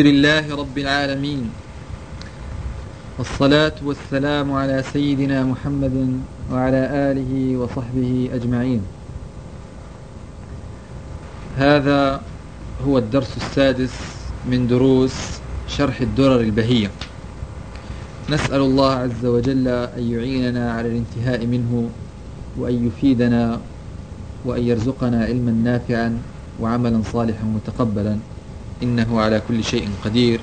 لله رب العالمين. والصلاة والسلام على سيدنا محمد وعلى آله وصحبه أجمعين. هذا هو الدرس السادس من دروس شرح الدرر البهية. نسأل الله عز وجل أن يعيننا على الانتهاء منه وأن يفيدنا وأن يرزقنا علما نافعا وعملا صالحا متقبلا. إنه على كل شيء قدير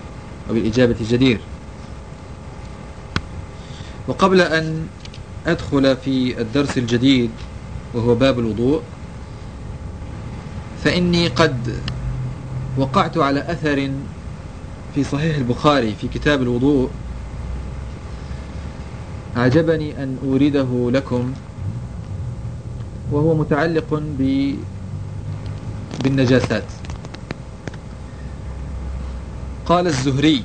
وبالإجابة جدير. وقبل أن أدخل في الدرس الجديد وهو باب الوضوء فإني قد وقعت على أثر في صحيح البخاري في كتاب الوضوء. أعجبني أن أورده لكم وهو متعلق بالنجاسات. قال الزهري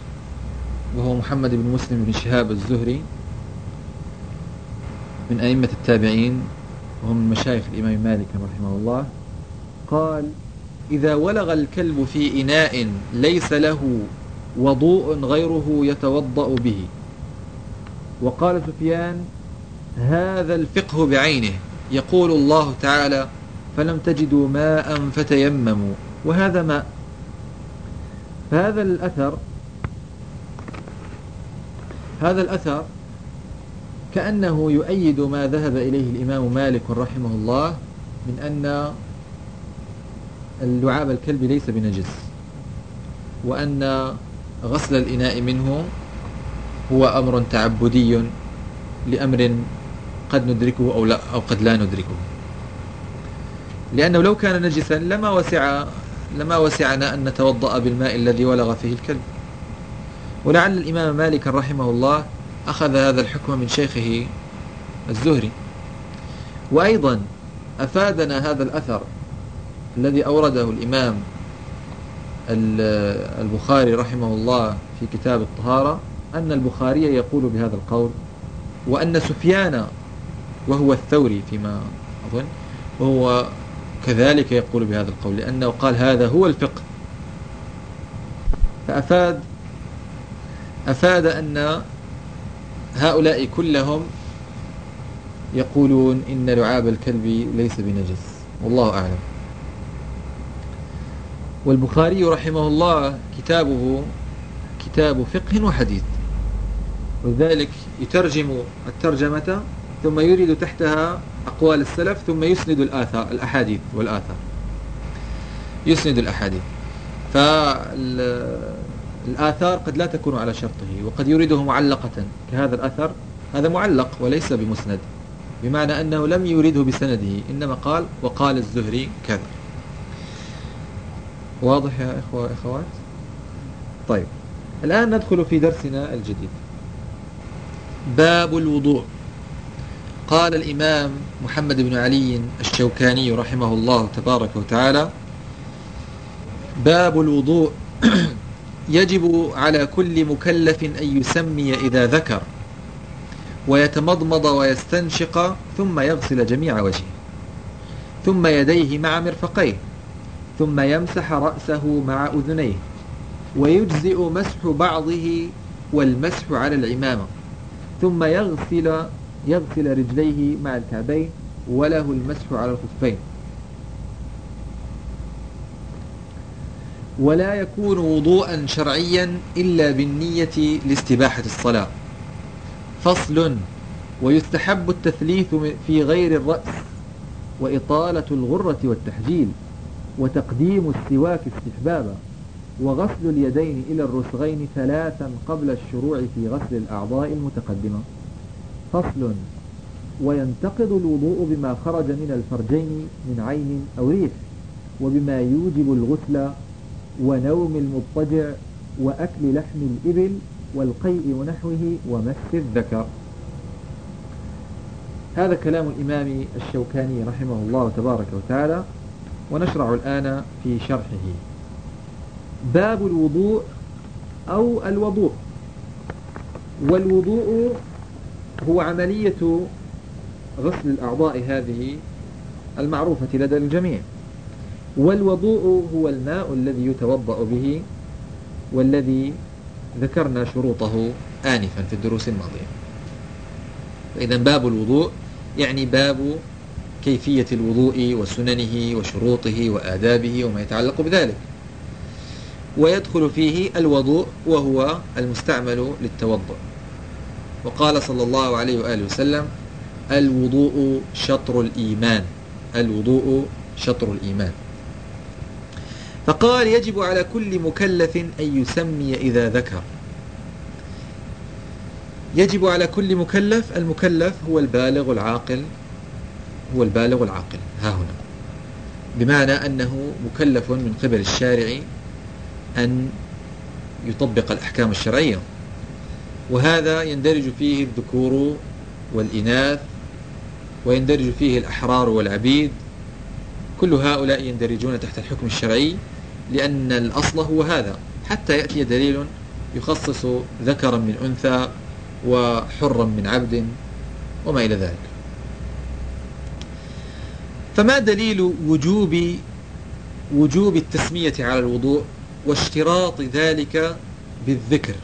وهو محمد بن مسلم بن شهاب الزهري من أئمة التابعين وهم من مشايخ الإمام مالك رحمه الله قال إذا ولغ الكلب في إناء ليس له وضوء غيره يتوضأ به. وقال سفيان هذا الفقه بعينه. يقول الله تعالى فلم تجدوا ماء فتيمموا. وهذا ماء. فهذا الأثر هذا الأثر كأنه يؤيد ما ذهب إليه الإمام مالك رحمه الله من أن اللعاب الكلب ليس بنجس وأن غسل الإناء منه هو أمر تعبدي لأمر قد ندركه أو, لا أو قد لا ندركه. لأنه لو كان نجسا لما وسع لما وسعنا أن نتوضأ بالماء الذي ولغ فيه الكلب. ولعل الإمام مالك رحمه الله أخذ هذا الحكم من شيخه الزهري. وأيضا أفادنا هذا الأثر الذي أورده الإمام البخاري رحمه الله في كتاب الطهارة أن البخاري يقول بهذا القول وأن سفيان وهو الثوري فيما أظن وهو كذلك يقول بهذا القول لأنه قال هذا هو الفقه. فأفاد أفاد أن هؤلاء كلهم يقولون إن لعاب الكلب ليس بنجس. والله أعلم. والبخاري رحمه الله كتابه كتاب فقه وحديث. ولذلك يترجم الترجمة ثم يريد تحتها أقوال السلف ثم يسند الآثار الأحاديث والآثار. يسند الأحاديث. فالآثار قد لا تكون على شرطه وقد يريده معلقة كهذا الأثر. هذا معلق وليس بمسند بمعنى أنه لم يريده بسنده إنما قال وقال الزهري كذا. واضح يا إخوة إخوات؟ طيب الآن ندخل في درسنا الجديد. باب الوضوء. قال الإمام محمد بن علي الشوكاني رحمه الله تبارك وتعالى باب الوضوء يجب على كل مكلف أن يسمي إذا ذكر ويتمضمض ويستنشق ثم يغسل جميع وجهه ثم يديه مع مرفقيه ثم يمسح رأسه مع أذنيه ويجزئ مسح بعضه والمسح على العمامة ثم يغسل يغسل رجليه مع الكعبين وله المسح على الخفين. ولا يكون وضوءا شرعيا إلا بالنية لاستباحة الصلاة. فصل ويستحب التثليث في غير الرأس وإطالة الغرة والتحجيل وتقديم السواك استحبابا وغسل اليدين إلى الرسغين ثلاثا قبل الشروع في غسل الأعضاء المتقدمة. فصل وينتقض الوضوء بما خرج من الفرجين من عين أو ريح وبما يوجب الغسل ونوم المضطجع وأكل لحم الإبل والقيء ونحوه ومس الذكر. هذا كلام الإمام الشوكاني رحمه الله تبارك وتعالى ونشرع الآن في شرحه. باب الوضوء أو الوضوء. والوضوء هو عملية غسل الأعضاء هذه المعروفة لدى الجميع. والوضوء هو الماء الذي يتوضأ به والذي ذكرنا شروطه آنفا في الدروس الماضية. فإذا باب الوضوء يعني باب كيفية الوضوء وسننه وشروطه وآدابه وما يتعلق بذلك. ويدخل فيه الوضوء وهو المستعمل للتوضؤ وقال صلى الله عليه وآله وسلم الوضوء شطر الإيمان. الوضوء شطر الإيمان. فقال يجب على كل مكلف أن يسمي إذا ذكر. يجب على كل مكلف المكلف هو البالغ العاقل هو البالغ العاقل. ها هنا. بمعنى أنه مكلف من قبل الشارع أن يطبق الأحكام الشرعية. وهذا يندرج فيه الذكور والإناث ويندرج فيه الأحرار والعبيد. كل هؤلاء يندرجون تحت الحكم الشرعي لأن الأصل هو هذا. حتى يأتي دليل يخصص ذكرا من أنثى وحرا من عبد وما إلى ذلك. فما دليل وجوب وجوب التسمية على الوضوء واشتراط ذلك بالذكر؟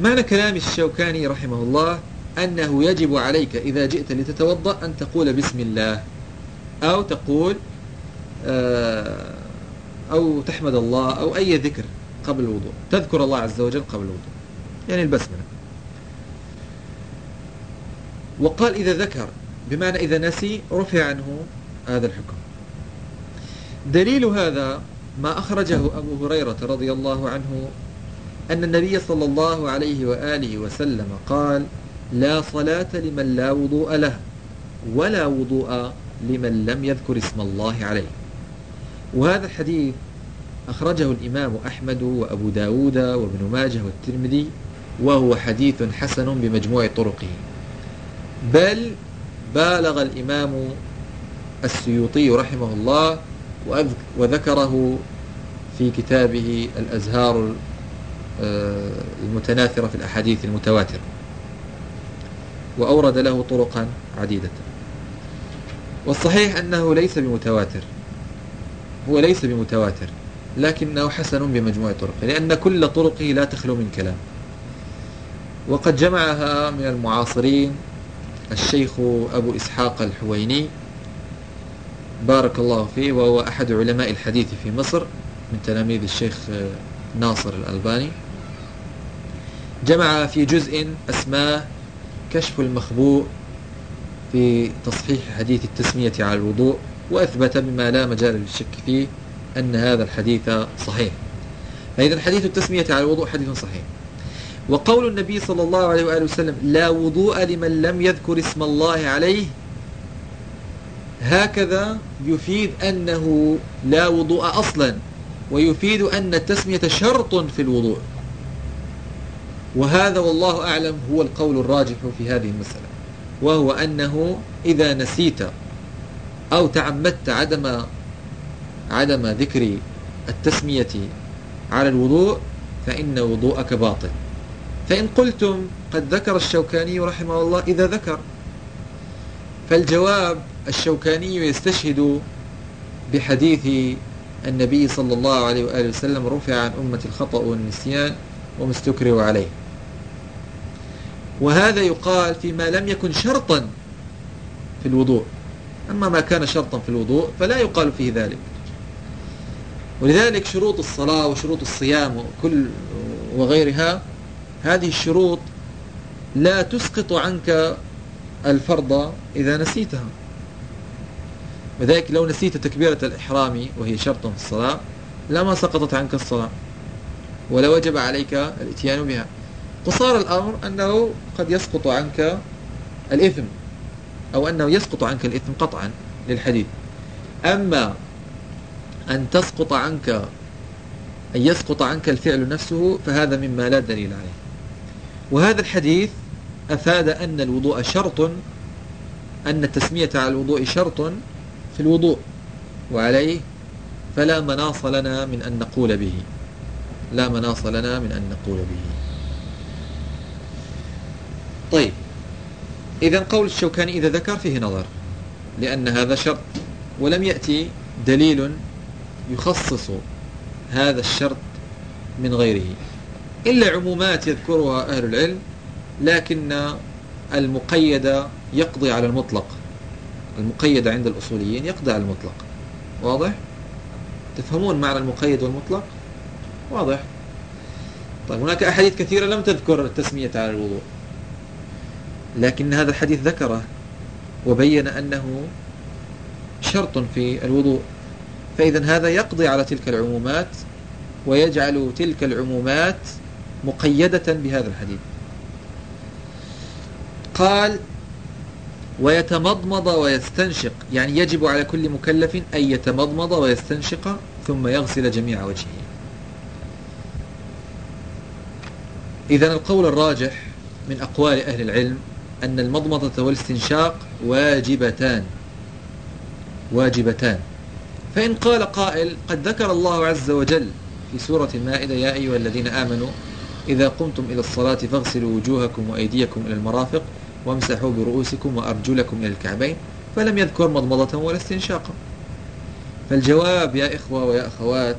معنى كلام الشوكاني رحمه الله أنه يجب عليك إذا جئت لتتوضأ أن تقول بسم الله أو تقول آه، أو تحمد الله أو أي ذكر قبل الوضوء. تذكر الله عز وجل قبل الوضوء. يعني البسملة. وقال إذا ذكر بمعنى إذا نسي رفع عنه هذا الحكم. دليل هذا ما أخرجه أبو هريرة رضي الله عنه أن النبي صلى الله عليه وآله وسلم قال لا صلاة لمن لا وضوء له ولا وضوء لمن لم يذكر اسم الله عليه. وهذا الحديث أخرجه الإمام أحمد وأبو داود وابن ماجه والترمذي وهو حديث حسن بمجموع طرقه. بل بالغ الإمام السيوطي رحمه الله وذكره في كتابه الأزهار المتناثرة في الأحاديث المتواترة. وأورد له طرقا عديدة. والصحيح أنه ليس بمتواتر. هو ليس بمتواتر لكنه حسن بمجموع طرقه لأن كل طرقه لا تخلو من كلام. وقد جمعها من المعاصرين الشيخ أبو إسحاق الحويني بارك الله فيه وهو أحد علماء الحديث في مصر من تلاميذ الشيخ ناصر الألباني. جمع في جزء أسماه كشف المخبوء في تصحيح حديث التسمية على الوضوء وأثبت بما لا مجال للشك فيه أن هذا الحديث صحيح. فإذا حديث التسمية على الوضوء حديث صحيح. وقول النبي صلى الله عليه وآله وسلم لا وضوء لمن لم يذكر اسم الله عليه هكذا يفيد أنه لا وضوء أصلا ويفيد أن التسمية شرط في الوضوء. وهذا والله أعلم هو القول الراجح في هذه المسألة وهو أنه إذا نسيت أو تعمدت عدم عدم ذكر التسمية على الوضوء فإن وضوءك باطل. فإن قلتم قد ذكر الشوكاني رحمه الله إذا ذكر. فالجواب الشوكاني يستشهد بحديث النبي صلى الله عليه وآله وسلم رفع عن أمة الخطأ والنسيان وما استكروا عليه. وهذا يقال فيما لم يكن شرطا في الوضوء. أما ما كان شرطا في الوضوء فلا يقال فيه ذلك. ولذلك شروط الصلاة وشروط الصيام وكل وغيرها هذه الشروط لا تسقط عنك الفرض إذا نسيتها. وذلك لو نسيت تكبيرة الإحرام وهي شرط في الصلاة لما سقطت عنك الصلاة. ولا وجب عليك الاتيان بها. قصار الأمر أنه قد يسقط عنك الإثم أو أنه يسقط عنك الإثم قطعا للحديث. أما أن تسقط عنك أن يسقط عنك الفعل نفسه فهذا مما لا دليل عليه. وهذا الحديث أفاد أن الوضوء شرط أن التسمية على الوضوء شرط في الوضوء وعليه فلا مناص لنا من أن نقول به. لا مناص لنا من أن نقول به. طيب. إذا قول الشوكاني إذا ذكر فيه نظر لأن هذا شرط ولم يأتي دليل يخصص هذا الشرط من غيره. إلا عمومات يذكرها أهل العلم لكن المقيد يقضي على المطلق. المقيد عند الأصوليين يقضي على المطلق. واضح؟ تفهمون معنى المقيد والمطلق؟ واضح. طيب هناك أحاديث كثيرة لم تذكر التسمية على الوضوء لكن هذا الحديث ذكره وبين أنه شرط في الوضوء. فإذا هذا يقضي على تلك العمومات ويجعل تلك العمومات مقيدة بهذا الحديث. قال ويتمضمض ويستنشق. يعني يجب على كل مكلف أن يتمضمض ويستنشق ثم يغسل جميع وجهه. إذا القول الراجح من أقوال أهل العلم أن المضمضة والاستنشاق واجبتان. واجبتان. فإن قال قائل قد ذكر الله عز وجل في سورة المائدة يا أيها الذين آمنوا إذا قمتم إلى الصلاة فاغسلوا وجوهكم وأيديكم إلى المرافق وامسحوا برؤوسكم وأرجلكم إلى الكعبين فلم يذكر مضمضة ولا استنشاقا فالجواب يا إخوة ويا أخوات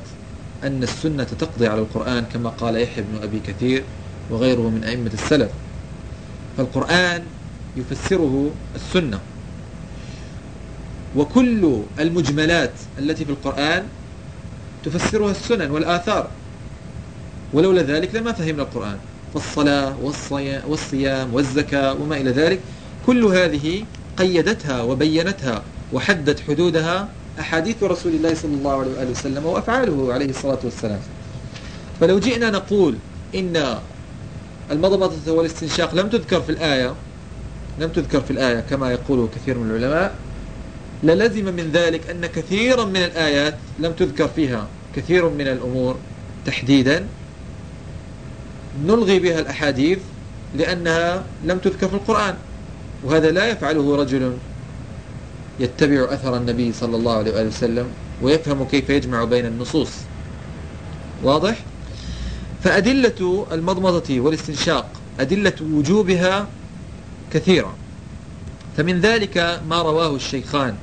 أن السنة تقضي على القرآن كما قال يحيى بن أبي كثير وغيره من أئمة السلف. فالقرآن يفسره السنة. وكل المجملات التي في القرآن تفسرها السنن والآثار. ولولا ذلك لما فهمنا القرآن. فالصلاة والصيام والزكاة وما إلى ذلك. كل هذه قيدتها وبينتها وحدت حدودها أحاديث رسول الله صلى الله عليه وآله وسلم وأفعاله عليه الصلاة والسلام. فلو جئنا نقول إن المضمضة والاستنشاق لم تذكر في الآية لم تذكر في الآية كما يقول كثير من العلماء. للزم من ذلك أن كثيرا من الآيات لم تذكر فيها كثير من الأمور تحديدا. نلغي بها الأحاديث لأنها لم تذكر في القرآن وهذا لا يفعله رجل يتبع أثر النبي صلى الله عليه وسلم ويفهم كيف يجمع بين النصوص. واضح؟ فأدلة المضمضة والاستنشاق أدلة وجوبها كثيرة. فمن ذلك ما رواه الشيخان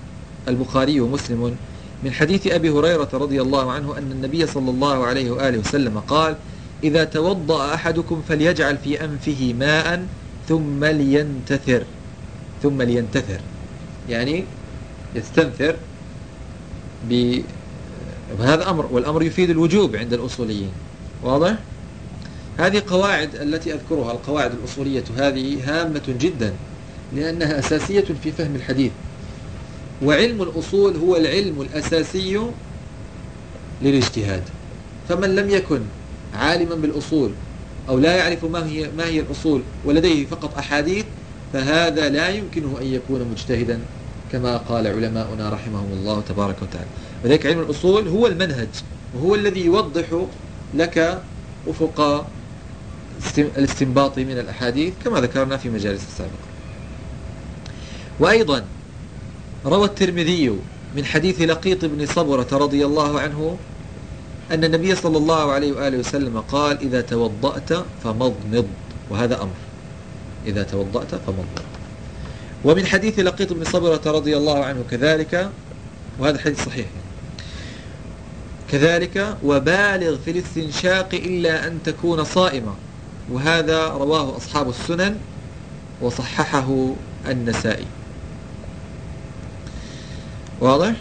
البخاري ومسلم من حديث أبي هريرة رضي الله عنه أن النبي صلى الله عليه وآله وسلم قال إذا توضأ أحدكم فليجعل في أنفه ماء ثم لينتثر. ثم لينتثر. يعني يستنثر بهذا أمر والأمر يفيد الوجوب عند الأصوليين. واضح؟ هذه قواعد التي أذكرها القواعد الأصولية هذه هامة جدا لأنها أساسية في فهم الحديث. وعلم الأصول هو العلم الأساسي للاجتهاد. فمن لم يكن عالما بالأصول أو لا يعرف ما هي, ما هي الأصول ولديه فقط أحاديث فهذا لا يمكنه أن يكون مجتهدا كما قال علماؤنا رحمهم الله تبارك وتعالى. ولذلك علم الأصول هو المنهج وهو الذي يوضح لك أفق الاستنباط من الأحاديث كما ذكرنا في مجالس السابقة. وأيضا روى الترمذي من حديث لقيط بن صبرة رضي الله عنه أن النبي صلى الله عليه وآله وسلم قال إذا توضأت فمضمض. وهذا أمر. إذا توضأت فمضمض. ومن حديث لقيط بن صبرة رضي الله عنه كذلك وهذا حديث صحيح. كذلك وبالغ في الاستنشاق إلا أن تكون صائمة. وهذا رواه أصحاب السنن وصححه النسائي. واضح؟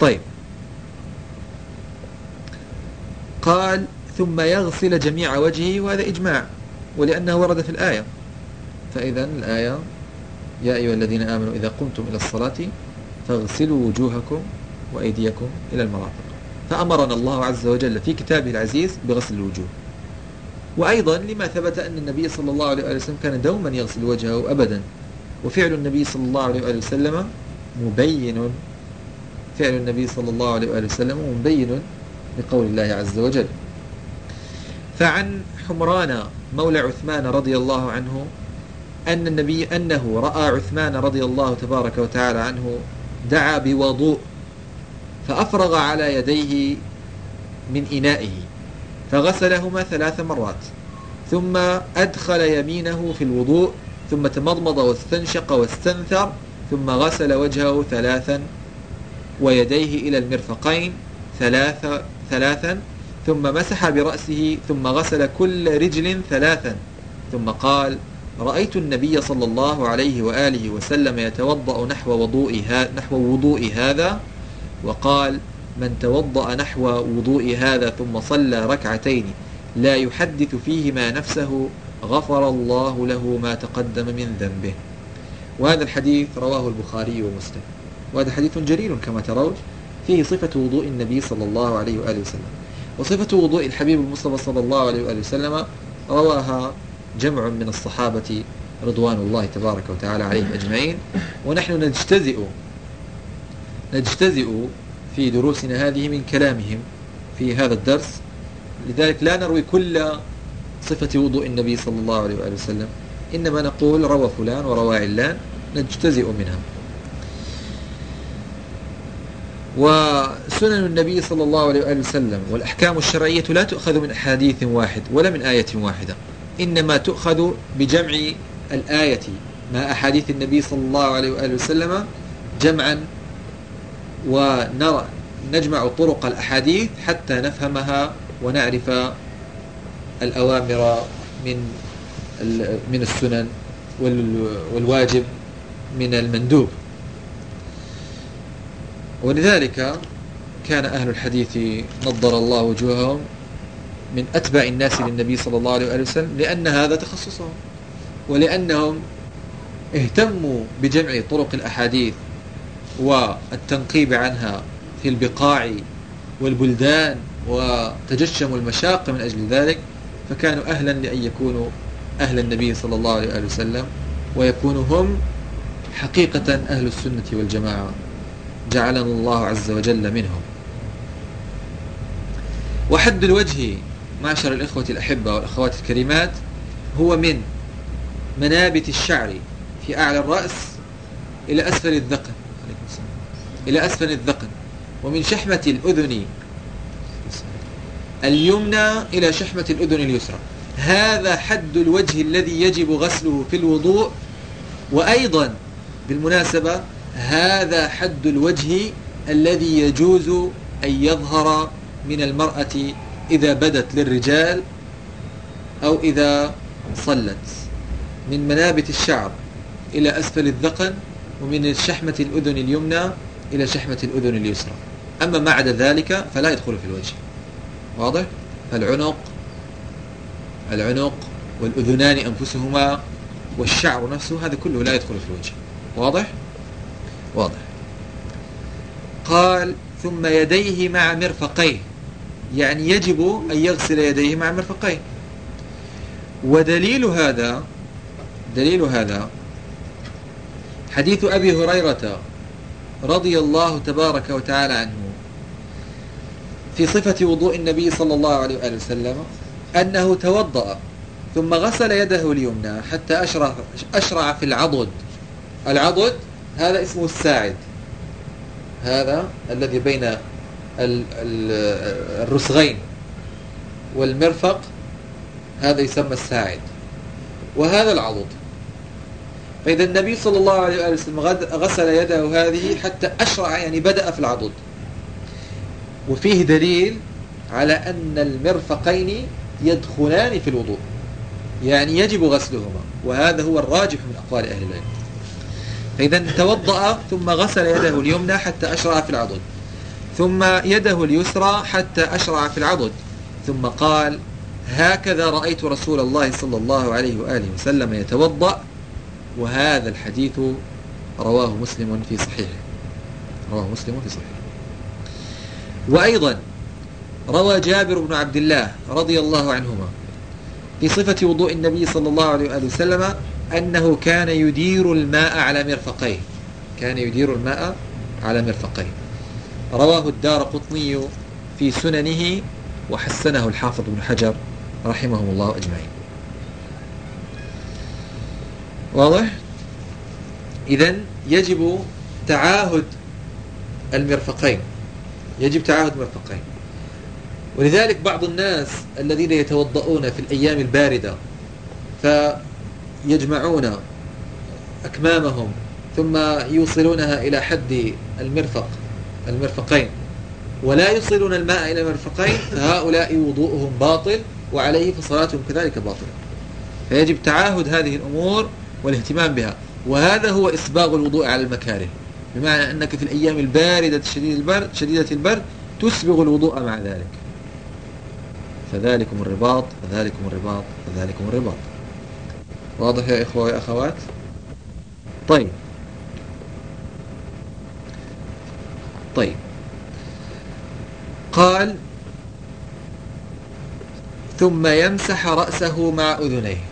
طيب. قال ثم يغسل جميع وجهه وهذا إجماع ولأنه ورد في الآية. فإذا الآية يا أيها الذين آمنوا إذا قمتم إلى الصلاة فاغسلوا وجوهكم وأيديكم إلى المرافق. فأمرنا الله عز وجل في كتابه العزيز بغسل الوجوه. وأيضا لما ثبت أن النبي صلى الله عليه وسلم كان دوما يغسل وجهه أبدا. وفعل النبي صلى الله عليه وسلم مبين فعل النبي صلى الله عليه وسلم مبين لقول الله عز وجل. فعن حمران مولى عثمان رضي الله عنه أن النبي أنه رأى عثمان رضي الله تبارك وتعالى عنه دعا بوضوء فأفرغ على يديه من إنائه فغسلهما ثلاث مرات ثم أدخل يمينه في الوضوء ثم تمضمض واستنشق واستنثر ثم غسل وجهه ثلاثا ويديه إلى المرفقين ثلاثة ثلاثا ثم مسح برأسه ثم غسل كل رجل ثلاثا ثم قال رأيت النبي صلى الله عليه وآله وسلم يتوضأ نحو وضوء, نحو وضوء هذا؟ وقال من توضأ نحو وضوء هذا ثم صلى ركعتين لا يحدث فيهما نفسه غفر الله له ما تقدم من ذنبه. وهذا الحديث رواه البخاري ومسلم. وهذا حديث جليل كما ترون فيه صفة وضوء النبي صلى الله عليه وآله وسلم. وصفة وضوء الحبيب المصطفى صلى الله عليه وآله وسلم رواها جمع من الصحابة رضوان الله تبارك وتعالى عليهم أجمعين. ونحن نجتزئ نجتزئ في دروسنا هذه من كلامهم في هذا الدرس. لذلك لا نروي كل صفة وضوء النبي صلى الله عليه وآله وسلم. إنما نقول روى فلان وروى علان نجتزئ منها. وسنن النبي صلى الله عليه وآله وسلم والأحكام الشرعية لا تؤخذ من أحاديث واحد ولا من آية واحدة. إنما تؤخذ بجمع الآية مع أحاديث النبي صلى الله عليه وآله وسلم جمعا ونرى نجمع طرق الأحاديث حتى نفهمها ونعرف الأوامر من من السنن والواجب من المندوب. ولذلك كان أهل الحديث نضر الله وجوههم من أتبع الناس للنبي صلى الله عليه وسلم لأن هذا تخصصهم ولأنهم اهتموا بجمع طرق الأحاديث والتنقيب عنها في البقاع والبلدان وتجشموا المشاق من أجل ذلك فكانوا أهلا لأن يكونوا أهل النبي صلى الله عليه وسلم ويكونوا هم حقيقة أهل السنة والجماعة. جعلنا الله عز وجل منهم. وحد الوجه معشر الإخوة الأحبة والأخوات الكريمات هو من منابت الشعر في أعلى الرأس إلى أسفل الذقن. إلى أسفل الذقن ومن شحمة الأذن اليمنى إلى شحمة الأذن اليسرى. هذا حد الوجه الذي يجب غسله في الوضوء. وأيضا بالمناسبة هذا حد الوجه الذي يجوز أن يظهر من المرأة إذا بدت للرجال أو إذا صلت. من منابت الشعر إلى أسفل الذقن ومن شحمة الأذن اليمنى إلى شحمة الأذن اليسرى. أما ما عدا ذلك فلا يدخل في الوجه. واضح؟ فالعنق العنق والأذنان أنفسهما والشعر نفسه هذا كله لا يدخل في الوجه. واضح؟ واضح. قال ثم يديه مع مرفقيه. يعني يجب أن يغسل يديه مع مرفقيه. ودليل هذا دليل هذا حديث أبي هريرة رضي الله تبارك وتعالى عنه. في صفة وضوء النبي صلى الله عليه وآله وسلم أنه توضأ ثم غسل يده اليمنى حتى أشرع, أشرع في العضد. العضد هذا اسمه الساعد. هذا الذي بين الرسغين والمرفق هذا يسمى الساعد. وهذا العضد. فإذا النبي صلى الله عليه وسلم غسل يده هذه حتى أشرع يعني بدأ في العضد. وفيه دليل على أن المرفقين يدخلان في الوضوء. يعني يجب غسلهما وهذا هو الراجح من أقوال أهل العلم. فإذا توضأ ثم غسل يده اليمنى حتى أشرع في العضد. ثم يده اليسرى حتى أشرع في العضد. ثم قال هكذا رأيت رسول الله صلى الله عليه وآله وسلم يتوضأ وهذا الحديث رواه مسلم في صحيحه. رواه مسلم في صحيحه. وأيضا روى جابر بن عبد الله رضي الله عنهما في صفة وضوء النبي صلى الله عليه وآله وسلم أنه كان يدير الماء على مرفقيه. كان يدير الماء على مرفقيه. رواه الدار قطني في سننه وحسنه الحافظ بن حجر رحمهم الله أجمعين. واضح؟ إذا يجب تعاهد المرفقين. يجب تعاهد المرفقين. ولذلك بعض الناس الذين يتوضؤون في الأيام الباردة فيجمعون أكمامهم ثم يوصلونها إلى حد المرفق المرفقين. ولا يصلون الماء إلى المرفقين فهؤلاء وضوءهم باطل وعليه فصلاتهم كذلك باطلة. فيجب تعاهد هذه الأمور والاهتمام بها. وهذا هو إسباغ الوضوء على المكاره. بمعنى أنك في الأيام الباردة شديد البرد شديدة البرد تسبغ الوضوء مع ذلك. فذلكم الرباط فذلكم الرباط فذلكم الرباط. واضح يا إخوة يا أخوات؟ طيب. طيب. قال ثم يمسح رأسه مع أذنيه.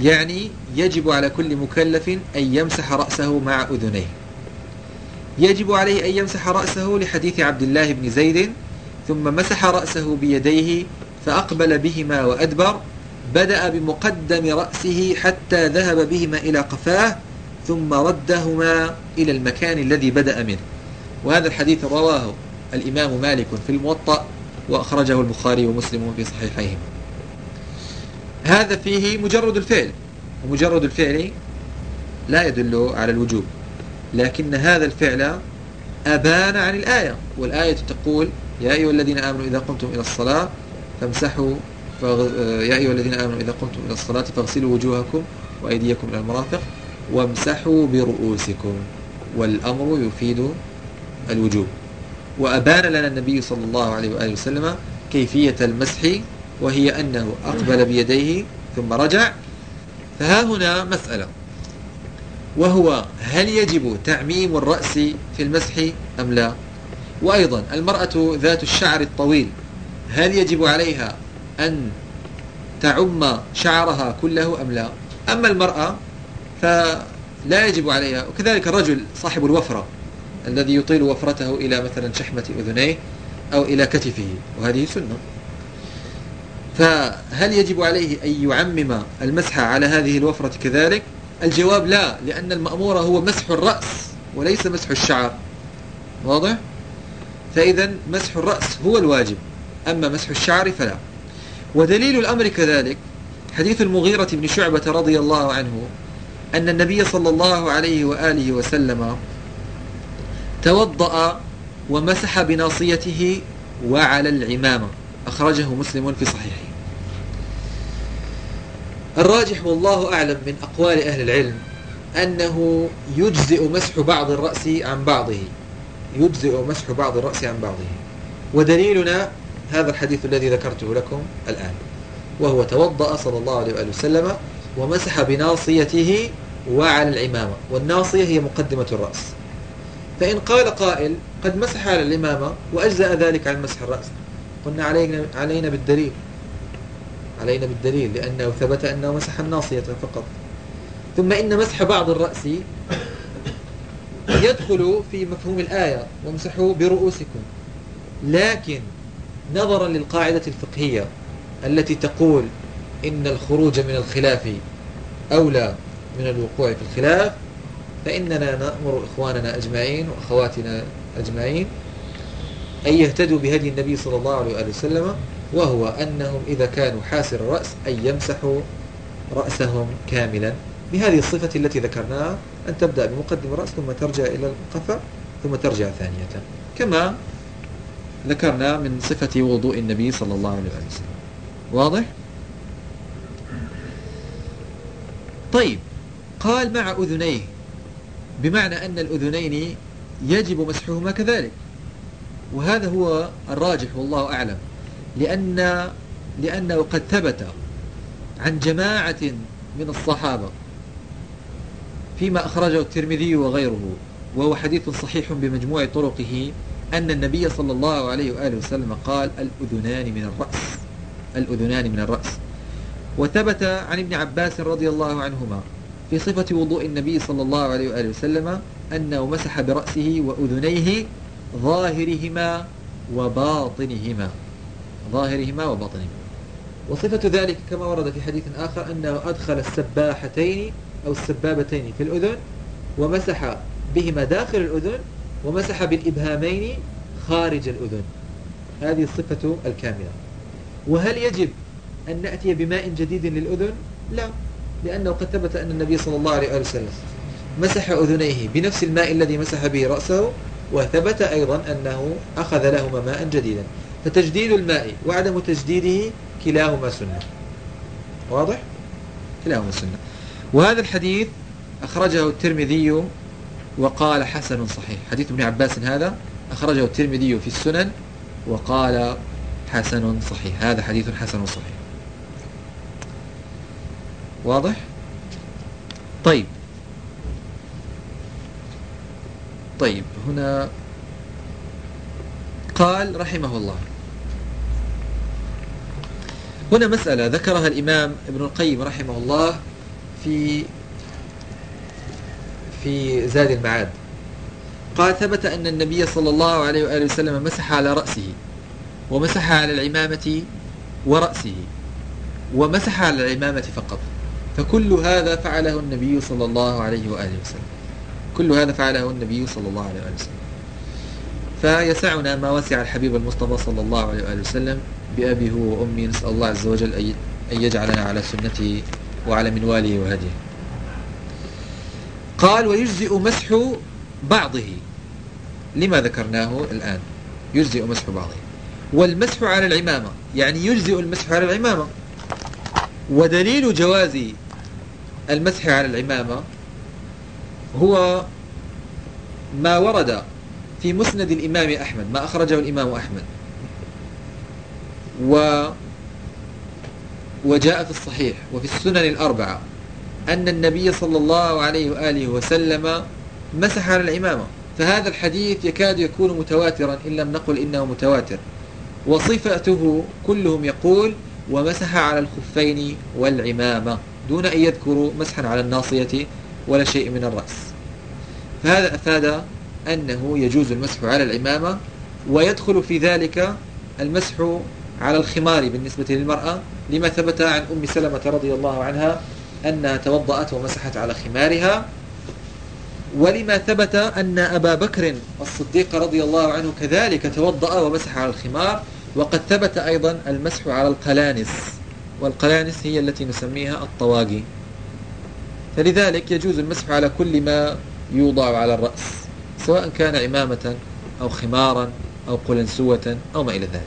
يعني يجب على كل مكلف أن يمسح رأسه مع أذنيه. يجب عليه أن يمسح رأسه لحديث عبد الله بن زيد ثم مسح رأسه بيديه فأقبل بهما وأدبر بدأ بمقدم رأسه حتى ذهب بهما إلى قفاه ثم ردهما إلى المكان الذي بدأ منه. وهذا الحديث رواه الإمام مالك في الموطأ وأخرجه البخاري ومسلم في صحيحيهما. هذا فيه مجرد الفعل. ومجرد الفعل لا يدل على الوجوب. لكن هذا الفعل أبان عن الآية. والآية تقول يا أيها الذين آمنوا إذا قمتم إلى الصلاة فامسحوا فغ... يا أيها الذين آمنوا إذا قمتم إلى الصلاة فاغسلوا وجوهكم وأيديكم إلى المرافق وامسحوا برؤوسكم. والأمر يفيد الوجوب. وأبان لنا النبي صلى الله عليه وآله وسلم كيفية المسح وهي أنه أقبل بيديه ثم رجع فها هنا مسألة. وهو هل يجب تعميم الرأس في المسح أم لا؟ وأيضا المرأة ذات الشعر الطويل هل يجب عليها أن تعم شعرها كله أم لا؟ أما المرأة فلا يجب عليها وكذلك الرجل صاحب الوفرة الذي يطيل وفرته إلى مثلا شحمة أذنيه أو إلى كتفه وهذه سنة. فهل يجب عليه أن يعمم المسح على هذه الوفرة كذلك؟ الجواب لا لأن المأمور هو مسح الرأس وليس مسح الشعر. واضح؟ فإذا مسح الرأس هو الواجب أما مسح الشعر فلا. ودليل الأمر كذلك حديث المغيرة بن شعبة رضي الله عنه أن النبي صلى الله عليه وآله وسلم توضأ ومسح بناصيته وعلى العمامة. أخرجه مسلم في صحيحه. الراجح والله أعلم من أقوال أهل العلم أنه يجزئ مسح بعض الرأس عن بعضه. يجزئ مسح بعض الرأس عن بعضه. ودليلنا هذا الحديث الذي ذكرته لكم الآن. وهو توضأ صلى الله عليه وآله وسلم ومسح بناصيته وعلى العمامة. والناصية هي مقدمة الرأس. فإن قال قائل قد مسح على الإمامة وأجزأ ذلك عن مسح الرأس. قلنا علينا, علينا بالدليل. علينا بالدليل لأنه ثبت أنه مسح الناصية فقط. ثم إن مسح بعض الرأس يدخل في مفهوم الآية وامسحوا برؤوسكم. لكن نظرا للقاعدة الفقهية التي تقول إن الخروج من الخلاف أولى من الوقوع في الخلاف فإننا نأمر إخواننا أجمعين وأخواتنا أجمعين أن يهتدوا بهدي النبي صلى الله عليه وسلم وهو أنهم إذا كانوا حاسر الرأس أن يمسحوا رأسهم كاملا. بهذه الصفة التي ذكرناها أن تبدأ بمقدم الرأس ثم ترجع إلى القفا ثم ترجع ثانية. كما ذكرنا من صفة وضوء النبي صلى الله عليه وسلم. واضح؟ طيب قال مع أذنيه بمعنى أن الأذنين يجب مسحهما كذلك. وهذا هو الراجح والله أعلم. لأن لأنه قد ثبت عن جماعة من الصحابة فيما أخرجه الترمذي وغيره وهو حديث صحيح بمجموع طرقه أن النبي صلى الله عليه وآله وسلم قال الأذنان من الرأس الأذنان من الرأس. وثبت عن ابن عباس رضي الله عنهما في صفة وضوء النبي صلى الله عليه وآله وسلم أنه مسح برأسه وأذنيه ظاهرهما وباطنهما. ظاهرهما وباطنهما وصفة ذلك كما ورد في حديث آخر أنه أدخل السباحتين أو السبابتين في الأذن ومسح بهما داخل الأذن ومسح بالإبهامين خارج الأذن. هذه الصفة الكاملة. وهل يجب أن نأتي بماء جديد للأذن؟ لا لأنه قد ثبت أن النبي صلى الله عليه وسلم مسح أذنيه بنفس الماء الذي مسح به رأسه وثبت أيضا أنه أخذ لهما ماء جديدا. فتجديد الماء وعدم تجديده كلاهما سنة. واضح؟ كلاهما سنة. وهذا الحديث أخرجه الترمذي وقال حسن صحيح. حديث ابن عباس هذا أخرجه الترمذي في السنن وقال حسن صحيح. هذا حديث حسن صحيح. واضح؟ طيب. طيب هنا قال رحمه الله هنا مسألة ذكرها الإمام ابن القيم رحمه الله في في زاد المعاد. قال ثبت أن النبي صلى الله عليه وآله وسلم مسح على رأسه ومسح على العمامة ورأسه ومسح على العمامة فقط فكل هذا فعله النبي صلى الله عليه وآله وسلم. كل هذا فعله النبي صلى الله عليه وآله وسلم. فيسعنا ما وسع الحبيب المصطفى صلى الله عليه وآله وسلم بأبي هو وأمي. نسأل الله عز وجل أن يجعلنا على سنته وعلى منواله وهديه. قال ويجزئ مسح بعضه. لما ذكرناه الآن؟ يجزئ مسح بعضه. والمسح على العمامة يعني يجزئ المسح على العمامة. ودليل جواز المسح على العمامة هو ما ورد في مسند الإمام أحمد ما أخرجه الإمام أحمد. و وجاء في الصحيح وفي السنن الأربعة أن النبي صلى الله عليه وآله وسلم مسح على العمامة فهذا الحديث يكاد يكون متواترا إن لم نقل إنه متواتر. وصفته كلهم يقول ومسح على الخفين والعمامة دون أن يذكروا مسحا على الناصية ولا شيء من الرأس. فهذا أفاد أنه يجوز المسح على العمامة ويدخل في ذلك المسح على الخمار بالنسبة للمرأة لما ثبت عن أم سلمة رضي الله عنها أنها توضأت ومسحت على خمارها ولما ثبت أن أبا بكر الصديق رضي الله عنه كذلك توضأ ومسح على الخمار وقد ثبت أيضا المسح على القلانس والقلانس هي التي نسميها الطواقي. فلذلك يجوز المسح على كل ما يوضع على الرأس. سواء كان عمامة أو خمارا أو قلنسوة أو ما إلى ذلك.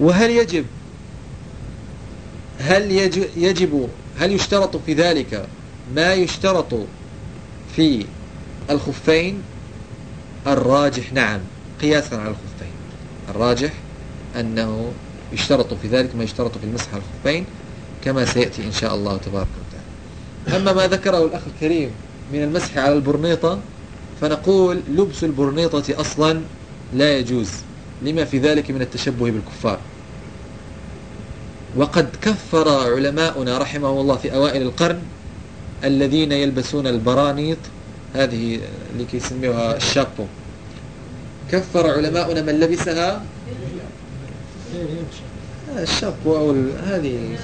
وهل يجب هل يجب هل يشترط في ذلك ما يشترط في الخفين؟ الراجح نعم قياسا على الخفين. الراجح أنه يشترط في ذلك ما يشترط في المسح على الخفين كما سيأتي إن شاء الله تبارك وتعالى. أما ما ذكره الأخ الكريم من المسح على البرنيطة فنقول لبس البرنيطة أصلا لا يجوز. لما في ذلك من التشبه بالكفار. وقد كفر علماؤنا رحمه الله في أوائل القرن الذين يلبسون البرانيط هذه اللي يسميوها الشابو. كفر علماؤنا من لبسها؟ الشابو أو هذه.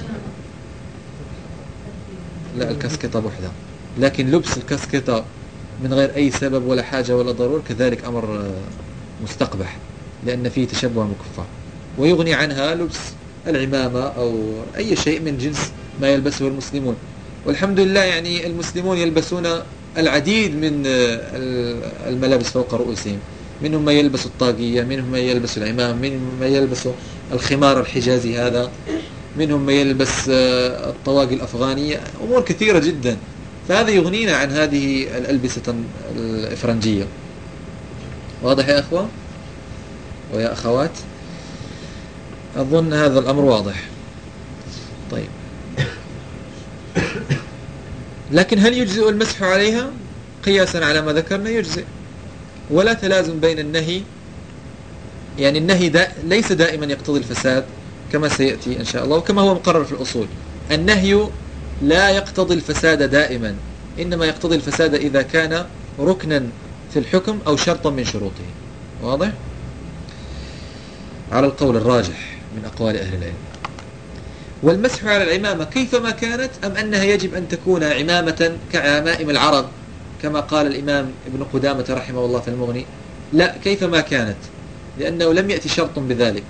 لا الكاسكيطة بوحدها. لكن لبس الكاسكيطة من غير أي سبب ولا حاجة ولا ضرورة كذلك أمر مستقبح لأن فيه تشبه بالكفار ويغني عنها لبس العمامة أو أي شيء من جنس ما يلبسه المسلمون. والحمد لله يعني المسلمون يلبسون العديد من الملابس فوق رؤوسهم. منهم ما يلبس الطاقية منهم ما يلبس العمام منهم ما يلبس الخمار الحجازي هذا منهم ما يلبس الطواقي الأفغانية. أمور كثيرة جدا. فهذا يغنينا عن هذه الألبسة الإفرنجية واضح يا أخوة؟ ويا أخوات؟ أظن هذا الأمر واضح. طيب. لكن هل يجزئ المسح عليها؟ قياسا على ما ذكرنا يجزئ. ولا تلازم بين النهي يعني النهي دا ليس دائما يقتضي الفساد كما سيأتي إن شاء الله وكما هو مقرر في الأصول. النهي لا يقتضي الفساد دائما إنما يقتضي الفساد إذا كان ركنا في الحكم أو شرطا من شروطه. واضح؟ على القول الراجح من أقوال أهل العلم. والمسح على العمامة كيفما كانت أم أنها يجب أن تكون عمامة كعمائم العرب كما قال الإمام ابن قدامة رحمه الله في المغني؟ لا كيفما كانت لأنه لم يأتي شرط بذلك.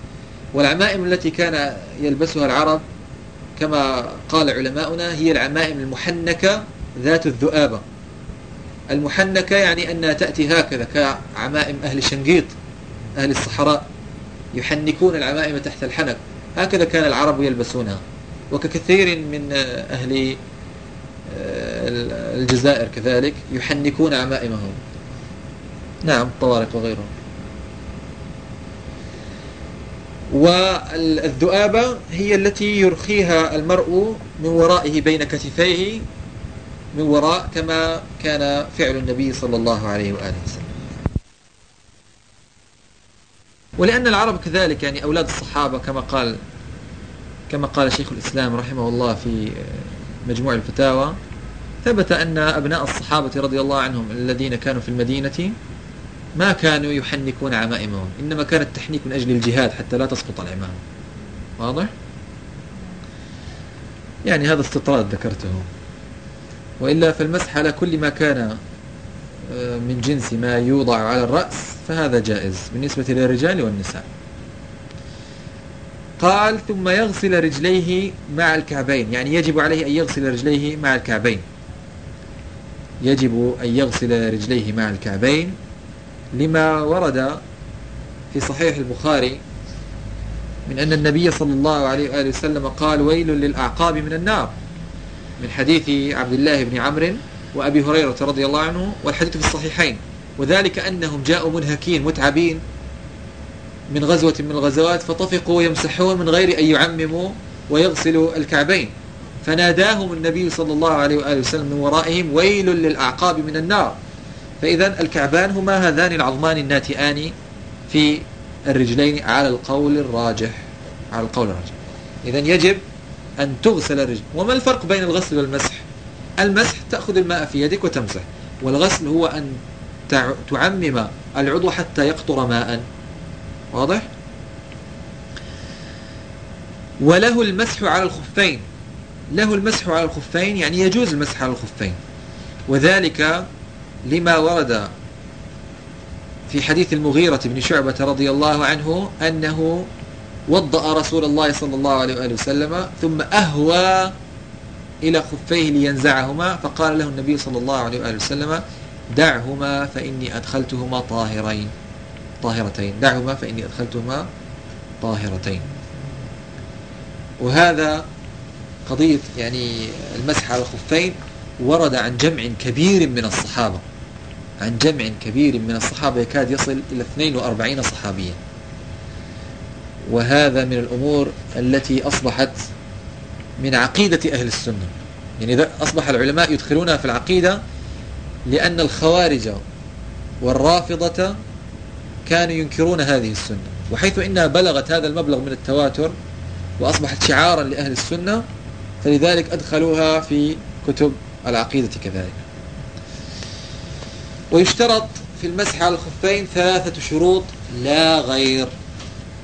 والعمائم التي كان يلبسها العرب كما قال علماؤنا هي العمائم المحنكة ذات الذؤابة. المحنكة يعني أنها تأتي هكذا كعمائم أهل الشنقيط أهل الصحراء يحنكون العمائم تحت الحنك. هكذا كان العرب يلبسونها. وككثير من أهل آه، الجزائر كذلك يحنكون عمائمهم. نعم طوارق وغيرهم. والذؤابة هي التي يرخيها المرء من ورائه بين كتفيه من وراء كما كان فعل النبي صلى الله عليه وآله وسلم. ولأن العرب كذلك يعني أولاد الصحابة كما قال كما قال شيخ الإسلام رحمه الله في مجموع الفتاوى ثبت أن أبناء الصحابة رضي الله عنهم الذين كانوا في المدينة ما كانوا يحنكون عمائمهم إنما كان التحنيك من أجل الجهاد حتى لا تسقط العمامة واضح؟ يعني هذا استطراد ذكرته. وإلا فالمسح على كل ما كان آه، من جنس ما يوضع على الرأس فهذا جائز بالنسبة للرجال والنساء. قال ثم يغسل رجليه مع الكعبين. يعني يجب عليه أن يغسل رجليه مع الكعبين. يجب أن يغسل رجليه مع الكعبين. لما ورد في صحيح البخاري من أن النبي صلى الله عليه وآله وسلم قال ويل للأعقاب من النار. من حديث عبد الله بن عمرو وأبي هريرة رضي الله عنه والحديث في الصحيحين. وذلك أنهم جاءوا منهكين متعبين من غزوة من الغزوات فطفقوا يمسحون من غير أن يعمموا ويغسلوا الكعبين. فناداهم النبي صلى الله عليه وآله وسلم من ورائهم ويل للأعقاب من النار. فإذا الكعبان هما هذان العظمان الناتئان في الرجلين على القول الراجح على القول الراجح. إذا يجب أن تغسل الرجل. وما الفرق بين الغسل والمسح؟ المسح تأخذ الماء في يدك وتمسح والغسل هو أن تعمم العضو حتى يقطر ماء. واضح؟ وله المسح على الخفين. له المسح على الخفين يعني يجوز المسح على الخفين. وذلك لما ورد في حديث المغيرة بن شعبة رضي الله عنه أنه وضأ رسول الله صلى الله عليه وآله وسلم ثم أهوى إلى خفيه لينزعهما فقال له النبي صلى الله عليه وآله وسلم دعهما فإني أدخلتهما طاهرين طاهرتين دعهما فإني أدخلتهما طاهرتين. وهذا قضية يعني المسح على الخفين ورد عن جمع كبير من الصحابة. عن جمع كبير من الصحابة يكاد يصل إلى 42 صحابيا. وهذا من الأمور التي أصبحت من عقيدة أهل السنة. يعني أصبح العلماء يدخلونها في العقيدة لأن الخوارج والرافضة كانوا ينكرون هذه السنة. وحيث إنها بلغت هذا المبلغ من التواتر وأصبحت شعارا لأهل السنة فلذلك أدخلوها في كتب العقيدة كذلك. ويشترط في المسح على الخفين ثلاثة شروط لا غير.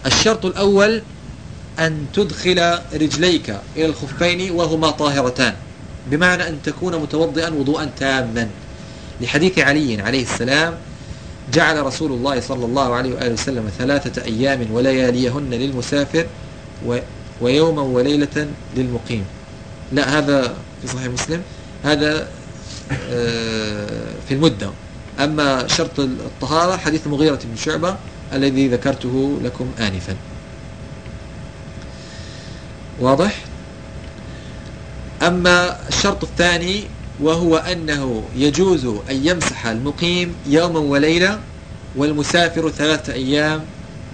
الشرط الأول أن تدخل رجليك إلى الخفين وهما طاهرتان بمعنى أن تكون متوضئا وضوءا تاما. لحديث علي عليه السلام جعل رسول الله صلى الله عليه وآله وسلم ثلاثة أيام ولياليهن للمسافر ويوما وليلة للمقيم. لا هذا في صحيح مسلم. هذا آه، في المدة. أما شرط الطهارة حديث مغيرة بن شعبة الذي ذكرته لكم آنفا. واضح؟ أما الشرط الثاني وهو أنه يجوز أن يمسح المقيم يوما وليلة والمسافر ثلاثة أيام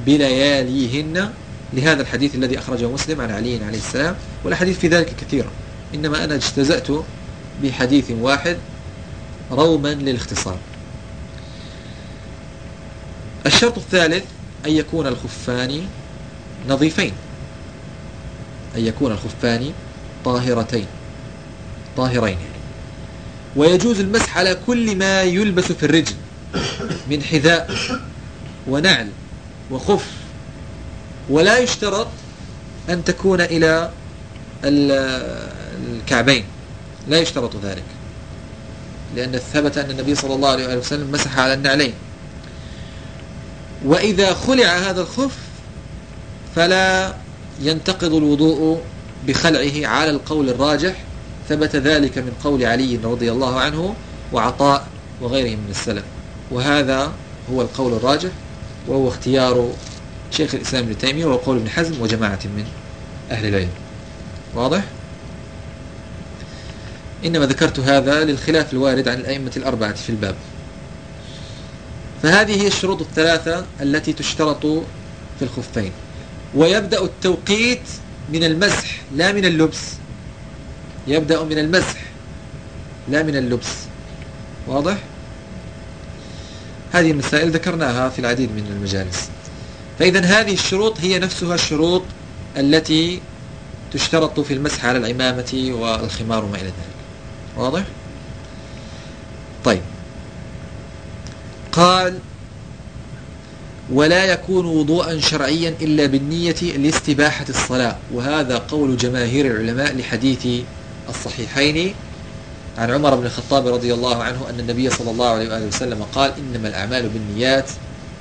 بلياليهن. لهذا الحديث الذي أخرجه مسلم عن علي عليه السلام والحديث في ذلك كثيرا إنما أنا اجتزأت بحديث واحد روما للاختصار. الشرط الثالث أن يكون الخفان نظيفين. أن يكون الخفان طاهرتين. طاهرين يعني. ويجوز المسح على كل ما يلبس في الرجل من حذاء ونعل وخف. ولا يشترط أن تكون إلى الكعبين. لا يشترط ذلك. لأن ثبت أن النبي صلى الله عليه وسلم مسح على النعلين. وإذا خلع هذا الخف فلا ينتقض الوضوء بخلعه على القول الراجح. ثبت ذلك من قول علي رضي الله عنه وعطاء وغيرهم من السلف. وهذا هو القول الراجح وهو اختيار شيخ الإسلام ابن تيمية وقول ابن حزم وجماعة من أهل العلم. واضح؟ إنما ذكرت هذا للخلاف الوارد عن الأئمة الأربعة في الباب. فهذه هي الشروط الثلاثة التي تشترط في الخفين. ويبدأ التوقيت من المسح لا من اللبس. يبدأ من المسح لا من اللبس. واضح؟ هذه المسائل ذكرناها في العديد من المجالس. فإذا هذه الشروط هي نفسها الشروط التي تشترط في المسح على العمامة والخمار وما إلى ذلك. واضح؟ طيب. قال ولا يكون وضوءا شرعيا إلا بالنية لاستباحة الصلاة. وهذا قول جماهير العلماء لحديث الصحيحين عن عمر بن الخطاب رضي الله عنه أن النبي صلى الله عليه وآله وسلم قال إنما الأعمال بالنيات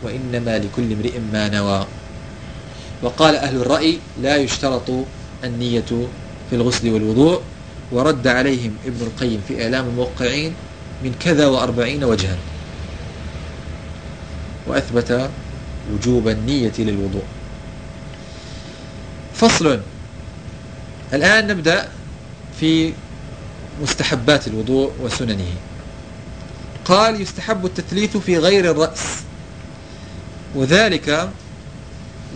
وإنما لكل امرئ ما نوى. وقال أهل الرأي لا يشترط النية في الغسل والوضوء ورد عليهم ابن القيم في إعلام الموقعين من كذا وأربعين وجها. وأثبت وجوب النية للوضوء. فصل. الآن نبدأ في مستحبات الوضوء وسننه. قال يستحب التثليث في غير الرأس. وذلك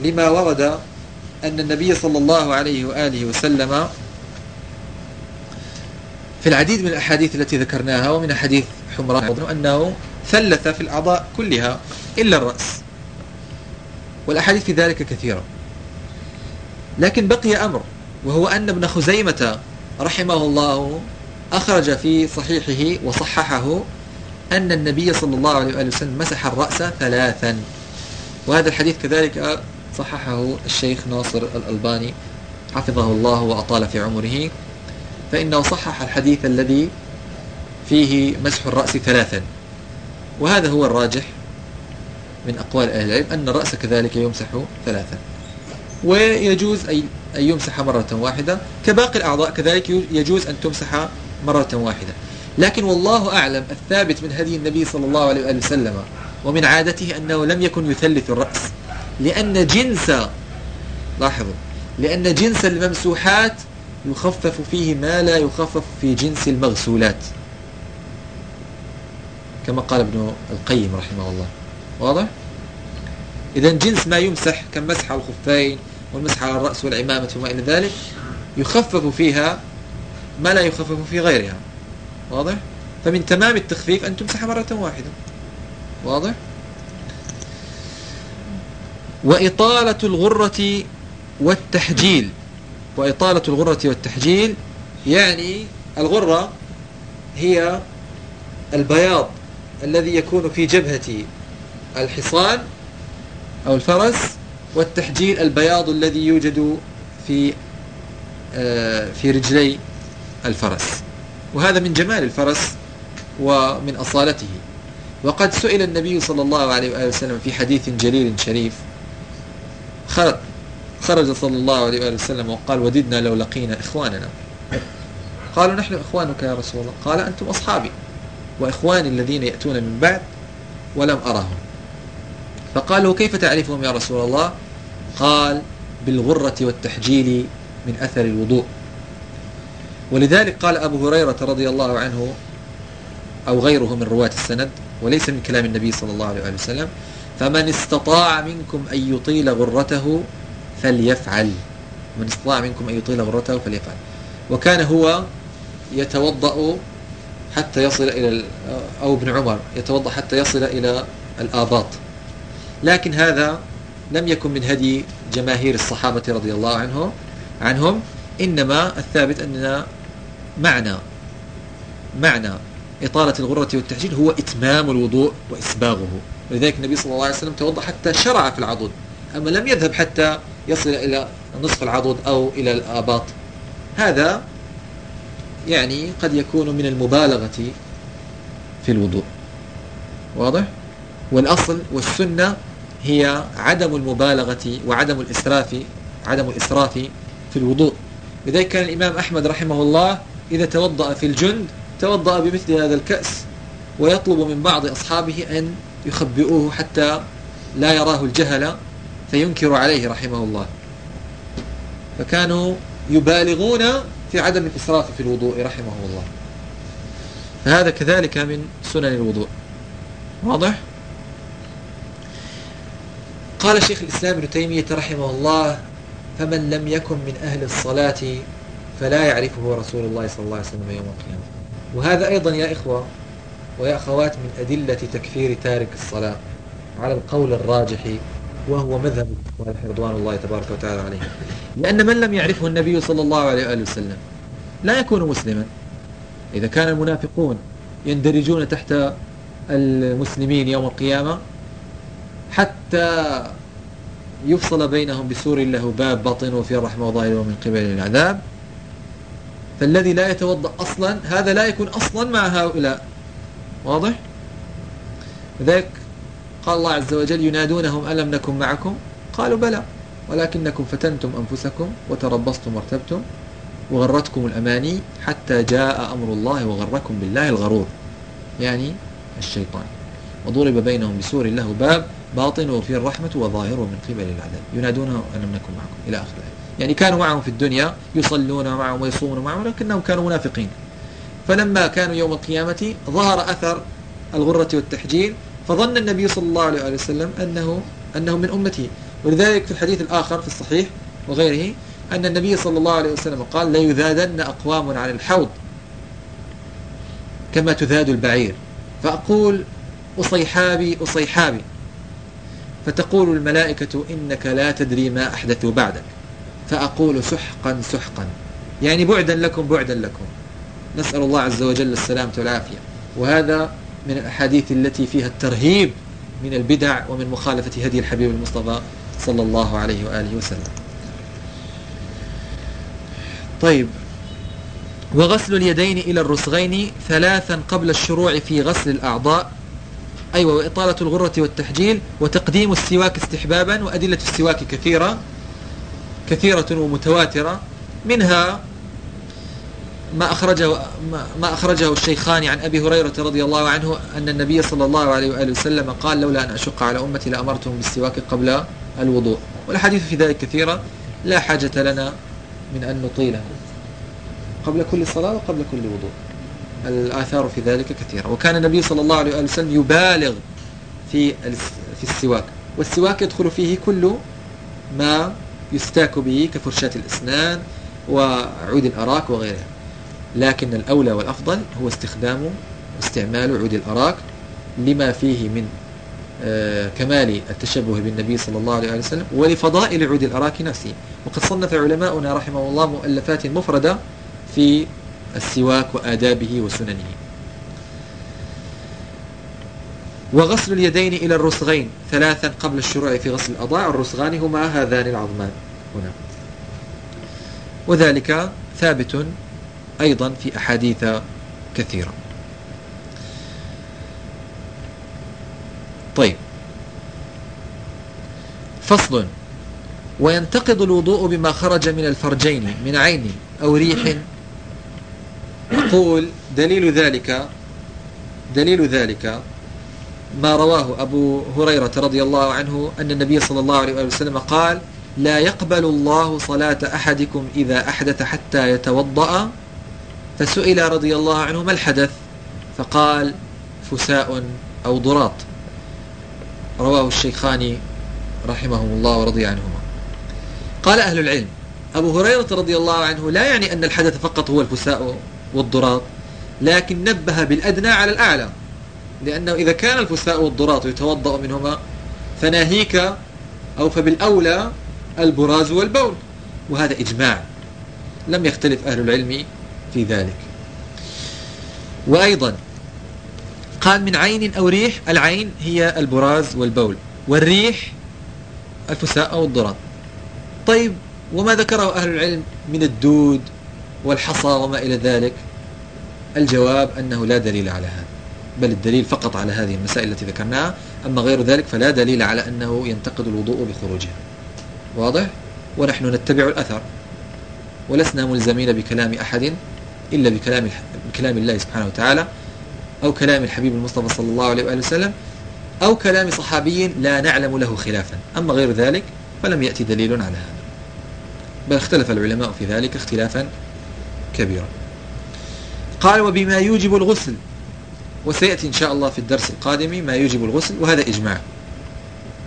لما ورد أن النبي صلى الله عليه وآله وسلم في العديد من الأحاديث التي ذكرناها ومن حديث حمراء أنه ثلث في الأعضاء كلها إلا الرأس. والأحاديث في ذلك كثيرة. لكن بقي أمر وهو أن ابن خزيمة رحمه الله أخرج في صحيحه وصححه أن النبي صلى الله عليه وسلم مسح الرأس ثلاثا. وهذا الحديث كذلك صححه الشيخ ناصر الألباني حفظه الله وأطال في عمره. فإنه صحح الحديث الذي فيه مسح الرأس ثلاثا. وهذا هو الراجح من أقوال أهل العلم أن الرأس كذلك يمسح ثلاثا. ويجوز أن يمسح مرة واحدة. كباقي الأعضاء كذلك يجوز أن تمسح مرة واحدة. لكن والله أعلم الثابت من هدي النبي صلى الله عليه وآله وسلم ومن عادته أنه لم يكن يثلث الرأس. لأن جنس لاحظوا. لأن جنس الممسوحات يخفف فيه ما لا يخفف في جنس المغسولات كما قال ابن القيم رحمه الله واضح؟ إذا جنس ما يمسح كمسح على الخفين والمسح على الرأس والعمامة وما إلى ذلك يخفف فيها ما لا يخفف في غيرها واضح؟ فمن تمام التخفيف أن تمسح مرة واحدة واضح؟ وإطالة الغرة والتحجيل وإطالة الغرة والتحجيل يعني الغرة هي البياض الذي يكون في جبهة الحصان أو الفرس والتحجيل البياض الذي يوجد في آه، في رجلي الفرس. وهذا من جمال الفرس ومن أصالته. وقد سئل النبي صلى الله عليه وآله وسلم في حديث جليل شريف خرج خرج صلى الله عليه وآله وسلم وقال وددنا لو لقينا إخواننا. قالوا نحن إخوانك يا رسول الله. قال أنتم أصحابي وإخواني الذين يأتون من بعد ولم أرهم فقالوا كيف تعرفهم يا رسول الله؟ قال بالغرة والتحجيل من أثر الوضوء. ولذلك قال أبو هريرة رضي الله عنه أو غيره من رواة السند وليس من كلام النبي صلى الله عليه وسلم فمن استطاع منكم أن يطيل غرته فليفعل من استطاع منكم أن يطيل غرته فليفعل. وكان هو يتوضأ حتى يصل إلى أو ابن عمر يتوضأ حتى يصل إلى الآباط. لكن هذا لم يكن من هدي جماهير الصحابة رضي الله عنهم عنهم. إنما الثابت أننا معنى معنى إطالة الغرة والتحجيل هو إتمام الوضوء وإسباغه. ولذلك النبي صلى الله عليه وسلم توضأ حتى شرع في العضد. أما لم يذهب حتى يصل إلى نصف العضد أو إلى الآباط. هذا يعني قد يكون من المبالغة في الوضوء. واضح؟ والأصل والسنة هي عدم المبالغة وعدم الإسراف عدم الإسراف في الوضوء. لذلك كان الإمام أحمد رحمه الله إذا توضأ في الجند توضأ بمثل هذا الكأس ويطلب من بعض أصحابه أن يخبئوه حتى لا يراه الجهل فينكر عليه رحمه الله. فكانوا يبالغون في عدم الإسراف في الوضوء رحمه الله. فهذا كذلك من سنن الوضوء. واضح؟ قال شيخ الإسلام ابن تيمية رحمه الله فمن لم يكن من أهل الصلاة فلا يعرفه رسول الله صلى الله عليه وسلم يوم القيامة. وهذا أيضا يا إخوة ويا أخوات من أدلة تكفير تارك الصلاة على القول الراجح وهو مذهب رضوان الله تبارك وتعالى عليه. لأن من لم يعرفه النبي صلى الله عليه وآله وسلم لا يكون مسلما. إذا كان المنافقون يندرجون تحت المسلمين يوم القيامة حتى يفصل بينهم بسور له باب باطنه في الرحمة وظاهره من قبل العذاب. فالذي لا يتوضأ أصلا هذا لا يكون أصلا مع هؤلاء. واضح؟ لذلك قال الله عز وجل ينادونهم ألم نكن معكم؟ قالوا بلى. ولكنكم فتنتم أنفسكم وتربصتم وارتبتم وغرتكم الأماني حتى جاء أمر الله وغركم بالله الغرور. يعني الشيطان. وضرب بينهم بسور له باب باطنه فيه الرحمة وظاهره من قبل العذاب. ينادونه ألم نكن معكم؟ إلى آخره يعني كانوا معهم في الدنيا يصلون معهم ويصومون معهم لكنهم كانوا منافقين. فلما كانوا يوم القيامة ظهر أثر الغرة والتحجيل فظن النبي صلى الله عليه وسلم أنه أنه من أمته ولذلك في الحديث الآخر في الصحيح وغيره أن النبي صلى الله عليه وسلم قال ليذادن أقوام عن الحوض كما تذاد البعير. فأقول أصيحابي أصيحابي. فتقول الملائكة إنك لا تدري ما أحدثوا بعدك. فأقول سحقا سحقا. يعني بعدا لكم بعدا لكم. نسأل الله عز وجل السلامة والعافية. وهذا من الأحاديث التي فيها الترهيب من البدع ومن مخالفة هدي الحبيب المصطفى صلى الله عليه وآله وسلم. طيب وغسل اليدين إلى الرسغين ثلاثا قبل الشروع في غسل الأعضاء أيوة وإطالة الغرة والتحجيل وتقديم السواك استحبابا وأدلة السواك كثيرة كثيرة ومتواترة منها ما أخرجه, ما أخرجه الشيخان عن أبي هريرة رضي الله عنه أن النبي صلى الله عليه وآله وسلم قال لولا أن أشق على أمتي لأمرتهم بالسواك قبل الوضوء. والحديث في ذلك كثيرة. لا حاجة لنا من أن نطيلها قبل كل صلاة وقبل كل وضوء. الآثار في ذلك كثيرة. وكان النبي صلى الله عليه وسلم يبالغ في في السواك. والسواك يدخل فيه كل ما يستاك به كفرشاة الأسنان وعود الأراك وغيرها. لكن الأولى والأفضل هو استخدام واستعمال عود الأراك لما فيه من آه، كمال التشبه بالنبي صلى الله عليه وسلم ولفضائل عود الأراك نفسه. وقد صنف علماؤنا رحمه الله مؤلفات مفردة في السواك وآدابه وسننه. وغسل اليدين إلى الرسغين ثلاثا قبل الشروع في غسل الأضاع الرسغان هما هذان العظمان هنا. وذلك ثابت أيضا في أحاديث كثيرة. طيب. فصل. وينتقض الوضوء بما خرج من الفرجين من عين أو ريح. يقول دليل ذلك دليل ذلك ما رواه أبو هريرة رضي الله عنه أن النبي صلى الله عليه وسلم قال لا يقبل الله صلاة أحدكم إذا أحدث حتى يتوضأ فسئل رضي الله عنه ما الحدث؟ فقال فساء أو ضراط. رواه الشيخان رحمهم الله ورضي عنهما. قال أهل العلم أبو هريرة رضي الله عنه لا يعني أن الحدث فقط هو الفساء والضراط لكن نبه بالأدنى على الأعلى لأنه إذا كان الفساء والضراط يتوضأ منهما فناهيك أو فبالأولى البراز والبول وهذا إجماع. لم يختلف أهل العلم في ذلك. وأيضا قال من عين أو ريح العين هي البراز والبول والريح الفساء أو الضراط طيب وما ذكره أهل العلم من الدود والحصى وما إلى ذلك؟ الجواب أنه لا دليل على هذا بل الدليل فقط على هذه المسائل التي ذكرناها. أما غير ذلك فلا دليل على أنه ينتقد الوضوء بخروجها. واضح؟ ونحن نتبع الأثر ولسنا ملزمين بكلام أحد إلا بكلام, بكلام الله سبحانه وتعالى أو كلام الحبيب المصطفى صلى الله عليه وآله وسلم أو كلام صحابي لا نعلم له خلافا. أما غير ذلك فلم يأتي دليل على هذا. بل اختلف العلماء في ذلك اختلافا كبيرا. قال وبما يوجب الغسل. وسيأتي إن شاء الله في الدرس القادم ما يوجب الغسل وهذا إجماع.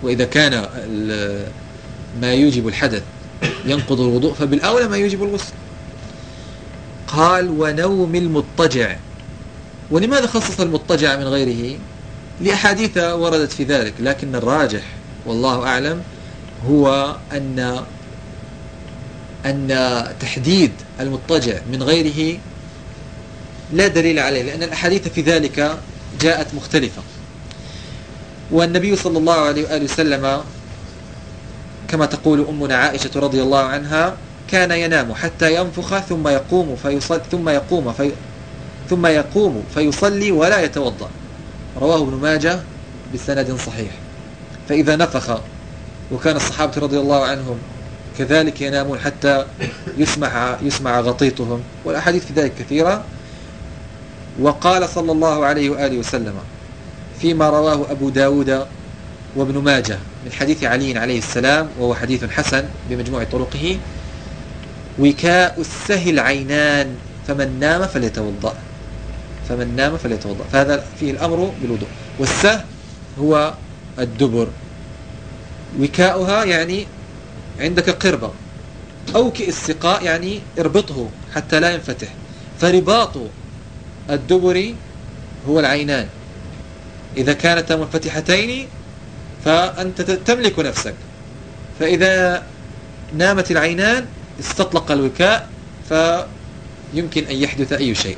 وإذا كان ما يوجب الحدث ينقض الوضوء فبالأولى ما يوجب الغسل. قال ونوم المضطجع. ولماذا خصص المضطجع من غيره؟ لأحاديث وردت في ذلك لكن الراجح والله أعلم هو أن أن تحديد المضطجع من غيره لا دليل عليه لأن الأحاديث في ذلك جاءت مختلفة. والنبي صلى الله عليه وآله وسلم كما تقول أمنا عائشة رضي الله عنها كان ينام حتى ينفخ ثم يقوم فيصلي ثم يقوم في ثم يقوم فيصلي ولا يتوضأ. رواه ابن ماجه بسند صحيح. فإذا نفخ وكان الصحابة رضي الله عنهم كذلك ينامون حتى يسمع يسمع غطيطهم والأحاديث في ذلك كثيرة. وقال صلى الله عليه وآله وسلم فيما رواه أبو داود وابن ماجه من حديث علي عليه السلام وهو حديث حسن بمجموع طرقه وكاء السهل عينان فمن نام فليتوضأ. فمن نام فليتوضأ. فهذا فيه الأمر بالوضوء. والسه هو الدبر. وكاؤها يعني عندك قربة. أوكئ السقاء يعني اربطه حتى لا ينفتح. فرباط الدبر هو العينان. إذا كانتا منفتحتين فأنت تملك نفسك. فإذا نامت العينان استطلق الوكاء فيمكن أن يحدث أي شيء.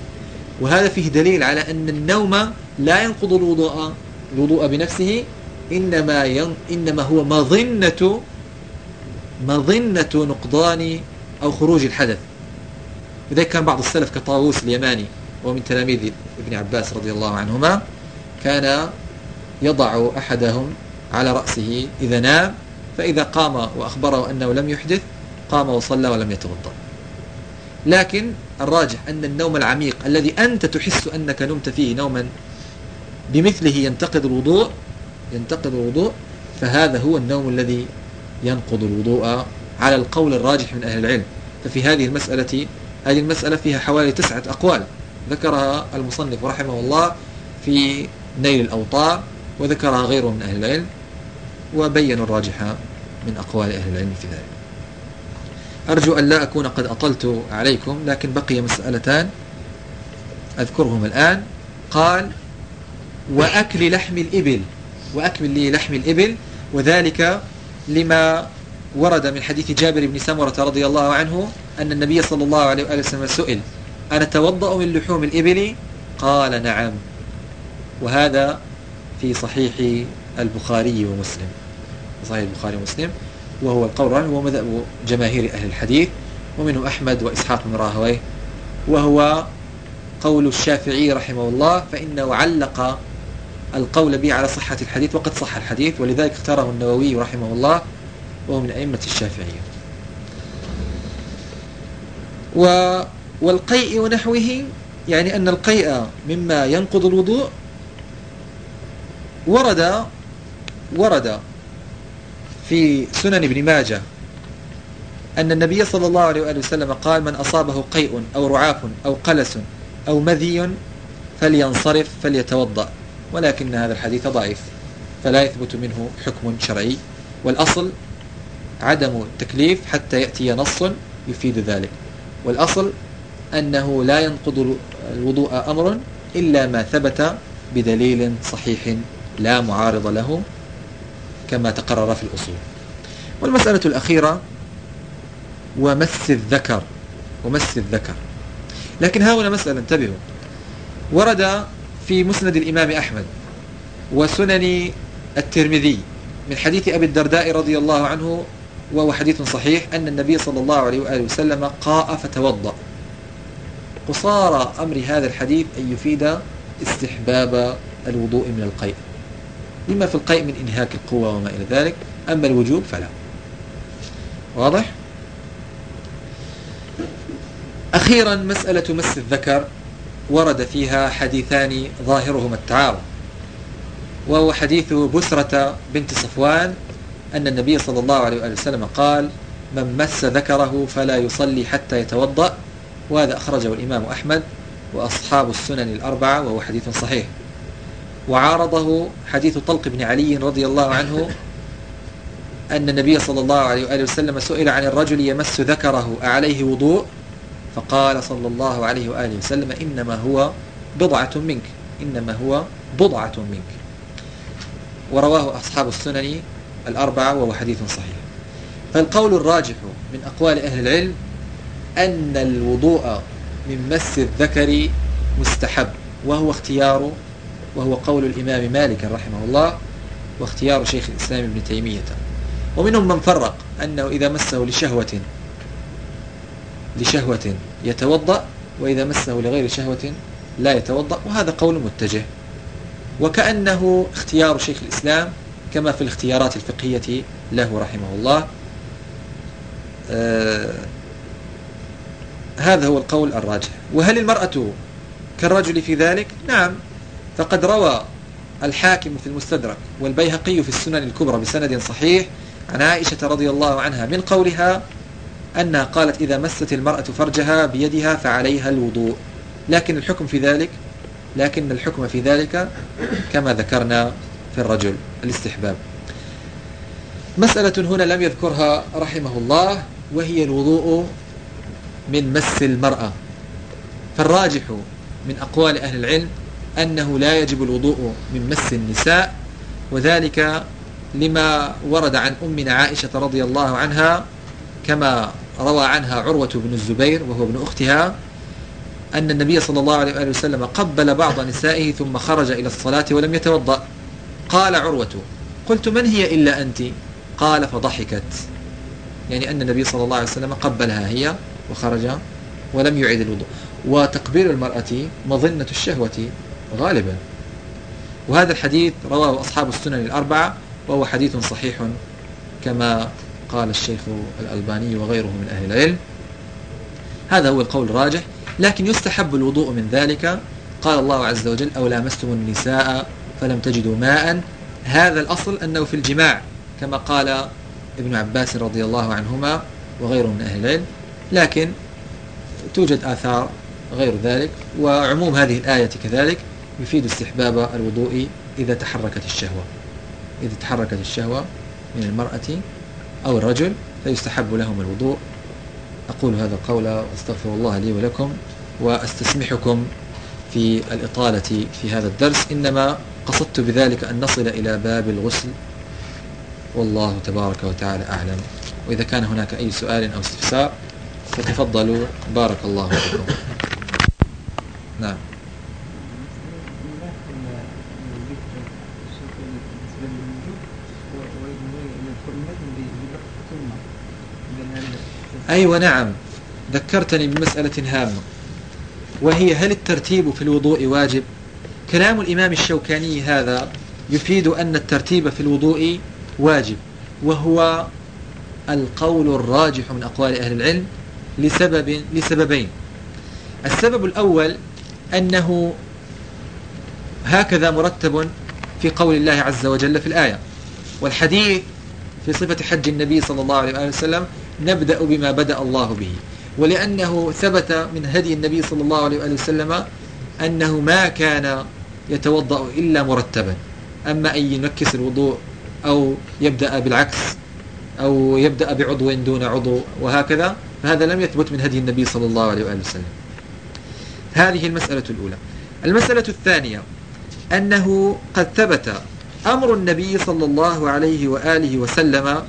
وهذا فيه دليل على أن النوم لا ينقض الوضوء الوضوء بنفسه إنما, ين إنما هو مظنة مظنة نقضان أو خروج الحدث. لذلك كان بعض السلف كطاووس اليماني ومن تلاميذ ابن عباس رضي الله عنهما كان يضع أحدهم على رأسه إذا نام فإذا قام وأخبره أنه لم يحدث قام وصلى ولم يتوضأ. لكن الراجح أن النوم العميق الذي أنت تحس أنك نمت فيه نوما بمثله ينتقد الوضوء ينتقد الوضوء فهذا هو النوم الذي ينقض الوضوء على القول الراجح من أهل العلم. ففي هذه المسألة هذه المسألة فيها حوالي تسعة أقوال ذكرها المصنف رحمه الله في نيل الأوطار وذكرها غيره من أهل العلم وبينوا الراجح من أقوال أهل العلم في ذلك. أرجو أن لا أكون قد أطلت عليكم لكن بقي مسألتان أذكرهم الآن. قال وأكل لحم الإبل وأكل لحم الإبل وذلك لما ورد من حديث جابر بن سمرة رضي الله عنه أن النبي صلى الله عليه وسلم سئل أنا توضأ من لحوم الإبل؟ قال نعم. وهذا في صحيح البخاري ومسلم. صحيح البخاري ومسلم. وهو القول الرابع هو مذهب جماهير أهل الحديث ومنه أحمد وإسحاق بن راهويه. وهو قول الشافعي رحمه الله فإنه علق القول به على صحة الحديث وقد صح الحديث ولذلك اختاره النووي رحمه الله وهو من أئمة الشافعية. و والقيء ونحوه يعني أن القيء مما ينقض الوضوء ورد ورد في سنن ابن ماجه أن النبي صلى الله عليه وآله وسلم قال من أصابه قيء أو رعاف أو قلس أو مذي فلينصرف فليتوضأ ولكن هذا الحديث ضعيف فلا يثبت منه حكم شرعي والأصل عدم التكليف حتى يأتي نص يفيد ذلك والأصل أنه لا ينقض الوضوء أمر إلا ما ثبت بدليل صحيح لا معارض له كما تقرر في الأصول. والمسألة الأخيرة ومس الذكر ومس الذكر. لكن ها هنا مسألة انتبهوا. ورد في مسند الإمام أحمد وسنن الترمذي من حديث أبي الدرداء رضي الله عنه وهو حديث صحيح أن النبي صلى الله عليه وآله وسلم قاء فتوضأ. قصار أمر هذا الحديث أن يفيد استحباب الوضوء من القيء. لما في القيء من إنهاك القوة وما إلى ذلك أما الوجوب فلا واضح؟ أخيرا مسألة مس الذكر ورد فيها حديثان ظاهرهما التعارض وهو حديث بسرة بنت صفوان أن النبي صلى الله عليه وسلم قال من مس ذكره فلا يصلي حتى يتوضأ وهذا أخرجه الإمام أحمد وأصحاب السنن الأربعة وهو حديث صحيح وعارضه حديث طلق بن علي رضي الله عنه أن النبي صلى الله عليه وآله وسلم سئل عن الرجل يمس ذكره أعليه وضوء؟ فقال صلى الله عليه وآله وسلم إنما هو بضعة منك إنما هو بضعة منك. ورواه أصحاب السنن الأربعة وهو حديث صحيح. فالقول الراجح من أقوال أهل العلم أن الوضوء من مس الذكر مستحب وهو اختيار وهو قول الإمام مالك رحمه الله واختيار شيخ الإسلام ابن تيمية. ومنهم من فرق أنه إذا مسه لشهوة لشهوة يتوضأ وإذا مسه لغير شهوة لا يتوضأ وهذا قول متجه. وكأنه اختيار شيخ الإسلام كما في الاختيارات الفقهية له رحمه الله. آه هذا هو القول الراجح. وهل المرأة كالرجل في ذلك؟ نعم. فقد روى الحاكم في المستدرك والبيهقي في السنن الكبرى بسند صحيح عن عائشة رضي الله عنها من قولها أنها قالت إذا مست المرأة فرجها بيدها فعليها الوضوء. لكن الحكم في ذلك لكن الحكم في ذلك كما ذكرنا في الرجل الاستحباب. مسألة هنا لم يذكرها رحمه الله وهي الوضوء من مس المرأة. فالراجح من أقوال أهل العلم أنه لا يجب الوضوء من مس النساء وذلك لما ورد عن أمنا عائشة رضي الله عنها كما روى عنها عروة بن الزبير وهو ابن أختها أن النبي صلى الله عليه وسلم قبل بعض نسائه ثم خرج إلى الصلاة ولم يتوضأ. قال عروة قلت من هي إلا أنت قال فضحكت. يعني أن النبي صلى الله عليه وسلم قبلها هي وخرج ولم يعيد الوضوء. وتقبيل المرأة مظنة الشهوة غالبا. وهذا الحديث رواه أصحاب السنن الأربعة وهو حديث صحيح كما قال الشيخ الألباني وغيره من أهل العلم. هذا هو القول الراجح لكن يستحب الوضوء من ذلك. قال الله عز وجل أو لامستم النساء فلم تجدوا ماء. هذا الأصل أنه في الجماع كما قال ابن عباس رضي الله عنهما وغيره من أهل العلم. لكن توجد آثار غير ذلك وعموم هذه الآية كذلك. يفيد استحباب الوضوء إذا تحركت الشهوة. إذا تحركت الشهوة من المرأة أو الرجل فيستحب لهم الوضوء. أقول هذا القول واستغفر الله لي ولكم وأستسمحكم في الإطالة في هذا الدرس. إنما قصدت بذلك أن نصل إلى باب الغسل. والله تبارك وتعالى أعلم. وإذا كان هناك أي سؤال أو استفسار فتفضلوا بارك الله فيكم. نعم. أيوة نعم ذكرتني بمسألة هامة وهي هل الترتيب في الوضوء واجب؟ كلام الإمام الشوكاني هذا يفيد أن الترتيب في الوضوء واجب وهو القول الراجح من أقوال أهل العلم لسبب لسببين. السبب الأول أنه هكذا مرتب في قول الله عز وجل في الآية والحديث في صفة حج النبي صلى الله عليه وسلم نبدأ بما بدأ الله به. ولأنه ثبت من هدي النبي صلى الله عليه وسلم أنه ما كان يتوضأ إلا مرتبا. أما أن ينكس الوضوء أو يبدأ بالعكس أو يبدأ بعضو دون عضو وهكذا فهذا لم يثبت من هدي النبي صلى الله عليه وسلم. هذه المسألة الأولى. المسألة الثانية أنه قد ثبت أمر النبي صلى الله عليه وآله وسلم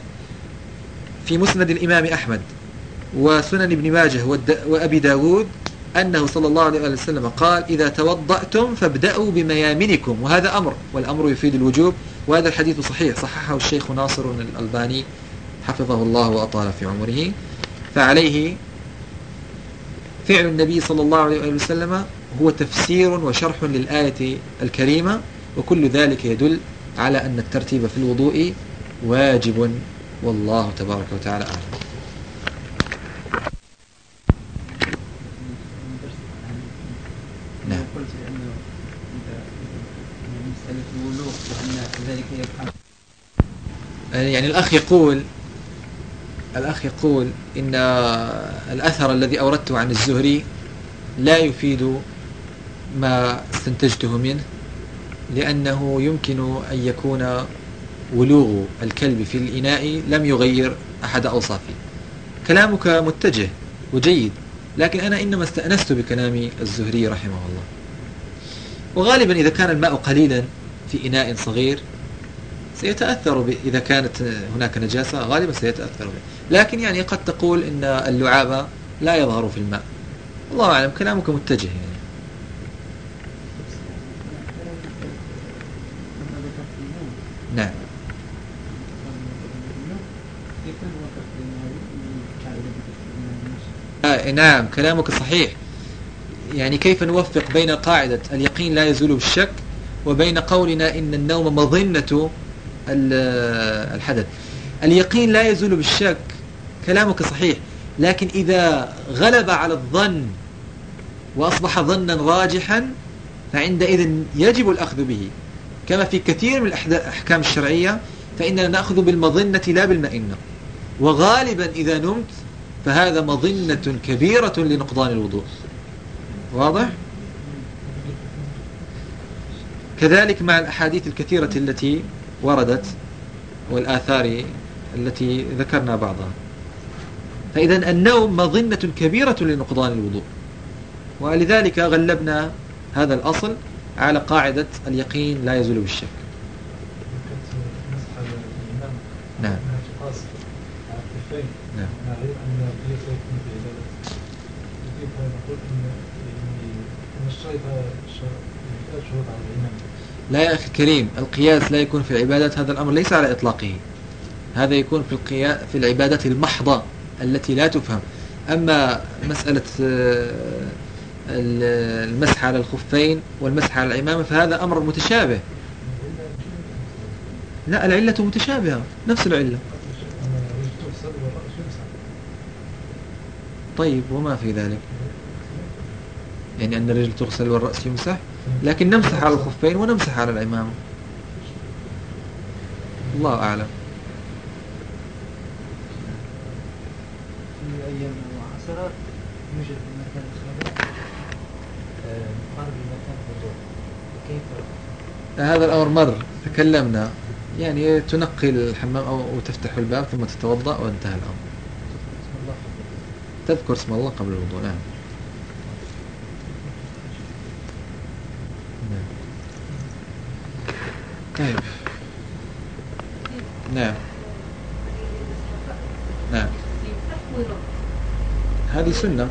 في مسند الإمام أحمد وسنن ابن ماجه وأبي داود أنه صلى الله عليه وسلم قال إذا توضأتم فابدأوا بميامنكم وهذا أمر والأمر يفيد الوجوب وهذا الحديث صحيح صححه الشيخ ناصر الألباني حفظه الله وأطال في عمره فعليه فعل النبي صلى الله عليه وسلم هو تفسير وشرح للآية الكريمة وكل ذلك يدل على أن الترتيب في الوضوء واجب. والله تبارك وتعالى أعلم. نعم. يفهم يعني الأخ يقول الأخ يقول إن الأثر الذي أوردته عن الزهري لا يفيد ما استنتجته منه لأنه يمكن أن يكون ولوغ الكلب في الإناء لم يغير أحد أوصافه كلامك متجه وجيد لكن أنا إنما استأنست بكلام الزهري رحمه الله. وغالبا إذا كان الماء قليلا في إناء صغير سيتأثر إذا كانت هناك نجاسة غالبا سيتأثر به لكن يعني قد تقول إن اللعاب لا يظهر في الماء. الله أعلم كلامك متجه يعني. نعم. آه نعم كلامك صحيح. يعني كيف نوفق بين قاعدة اليقين لا يزول بالشك وبين قولنا إن النوم مظنة الحدث؟ اليقين لا يزول بالشك كلامك صحيح لكن إذا غلب على الظن وأصبح ظنا راجحا فعندئذ يجب الأخذ به. كما في كثير من الأحكام الشرعية فإننا نأخذ بالمظنة لا بالمئنة. وغالبا إذا نمت فهذا مظنة كبيرة لنقضان الوضوء. واضح؟ كذلك مع الأحاديث الكثيرة التي وردت والآثار التي ذكرنا بعضها. فإذا النوم مظنة كبيرة لنقضان الوضوء. ولذلك غلبنا هذا الأصل على قاعدة اليقين لا يزول بالشك. لا يا أخي الكريم القياس لا يكون في العبادات هذا الأمر ليس على إطلاقه. هذا يكون في القياس في العبادات المحضة التي لا تفهم. أما مسألة آه، المسح على الخفين والمسح على العمامة فهذا أمر متشابه. لا العلة متشابهة نفس العلة. طيب وما في ذلك؟ يعني أن الرجل تغسل والرأس يمسح لكن نمسح على الخفين ونمسح على العمامة الله أعلم. في أيام وعصرات يوجد مكان مقارب لمكان الوضوء كيف؟ هذا الأمر مر تكلمنا. يعني تنقي الحمام أو تفتح الباب ثم تتوضأ وانتهى الأمر. تذكر اسم الله قبل الوضوء نعم. طيب. نعم. نعم. هذه سنة.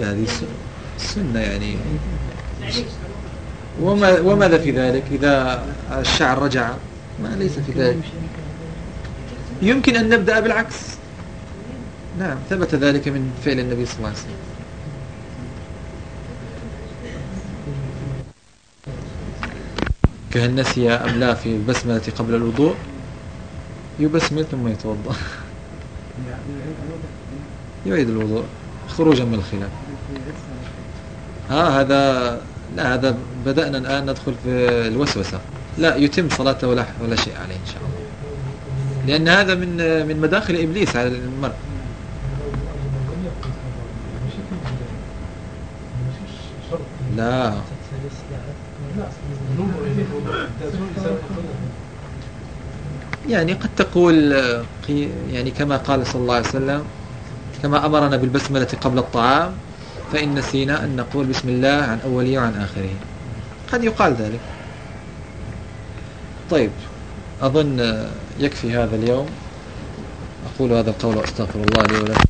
هذه سنة يعني. وما وماذا في ذلك؟ إذا الشعر رجع ما ليس في ذلك. يمكن أن نبدأ بالعكس. نعم ثبت ذلك من فعل النبي صلى الله عليه وسلم. كهل نسي أم لا في البسملة قبل الوضوء؟ يبسمل ثم يتوضأ. يعيد الوضوء. خروجا من الخلاف. ها هذا لا هذا بدأنا الآن ندخل في الوسوسة. لا يتم صلاته ولا ولا شيء عليه إن شاء الله. لأن هذا من من مداخل إبليس على المرء. لا. يعني قد تقول يعني كما قال صلى الله عليه وسلم كما أمرنا بالبسملة قبل الطعام فإن نسينا أن نقول بسم الله عن أوله وعن آخره. قد يقال ذلك. طيب أظن يكفي هذا اليوم. أقول هذا القول وأستغفر الله لي ولكم.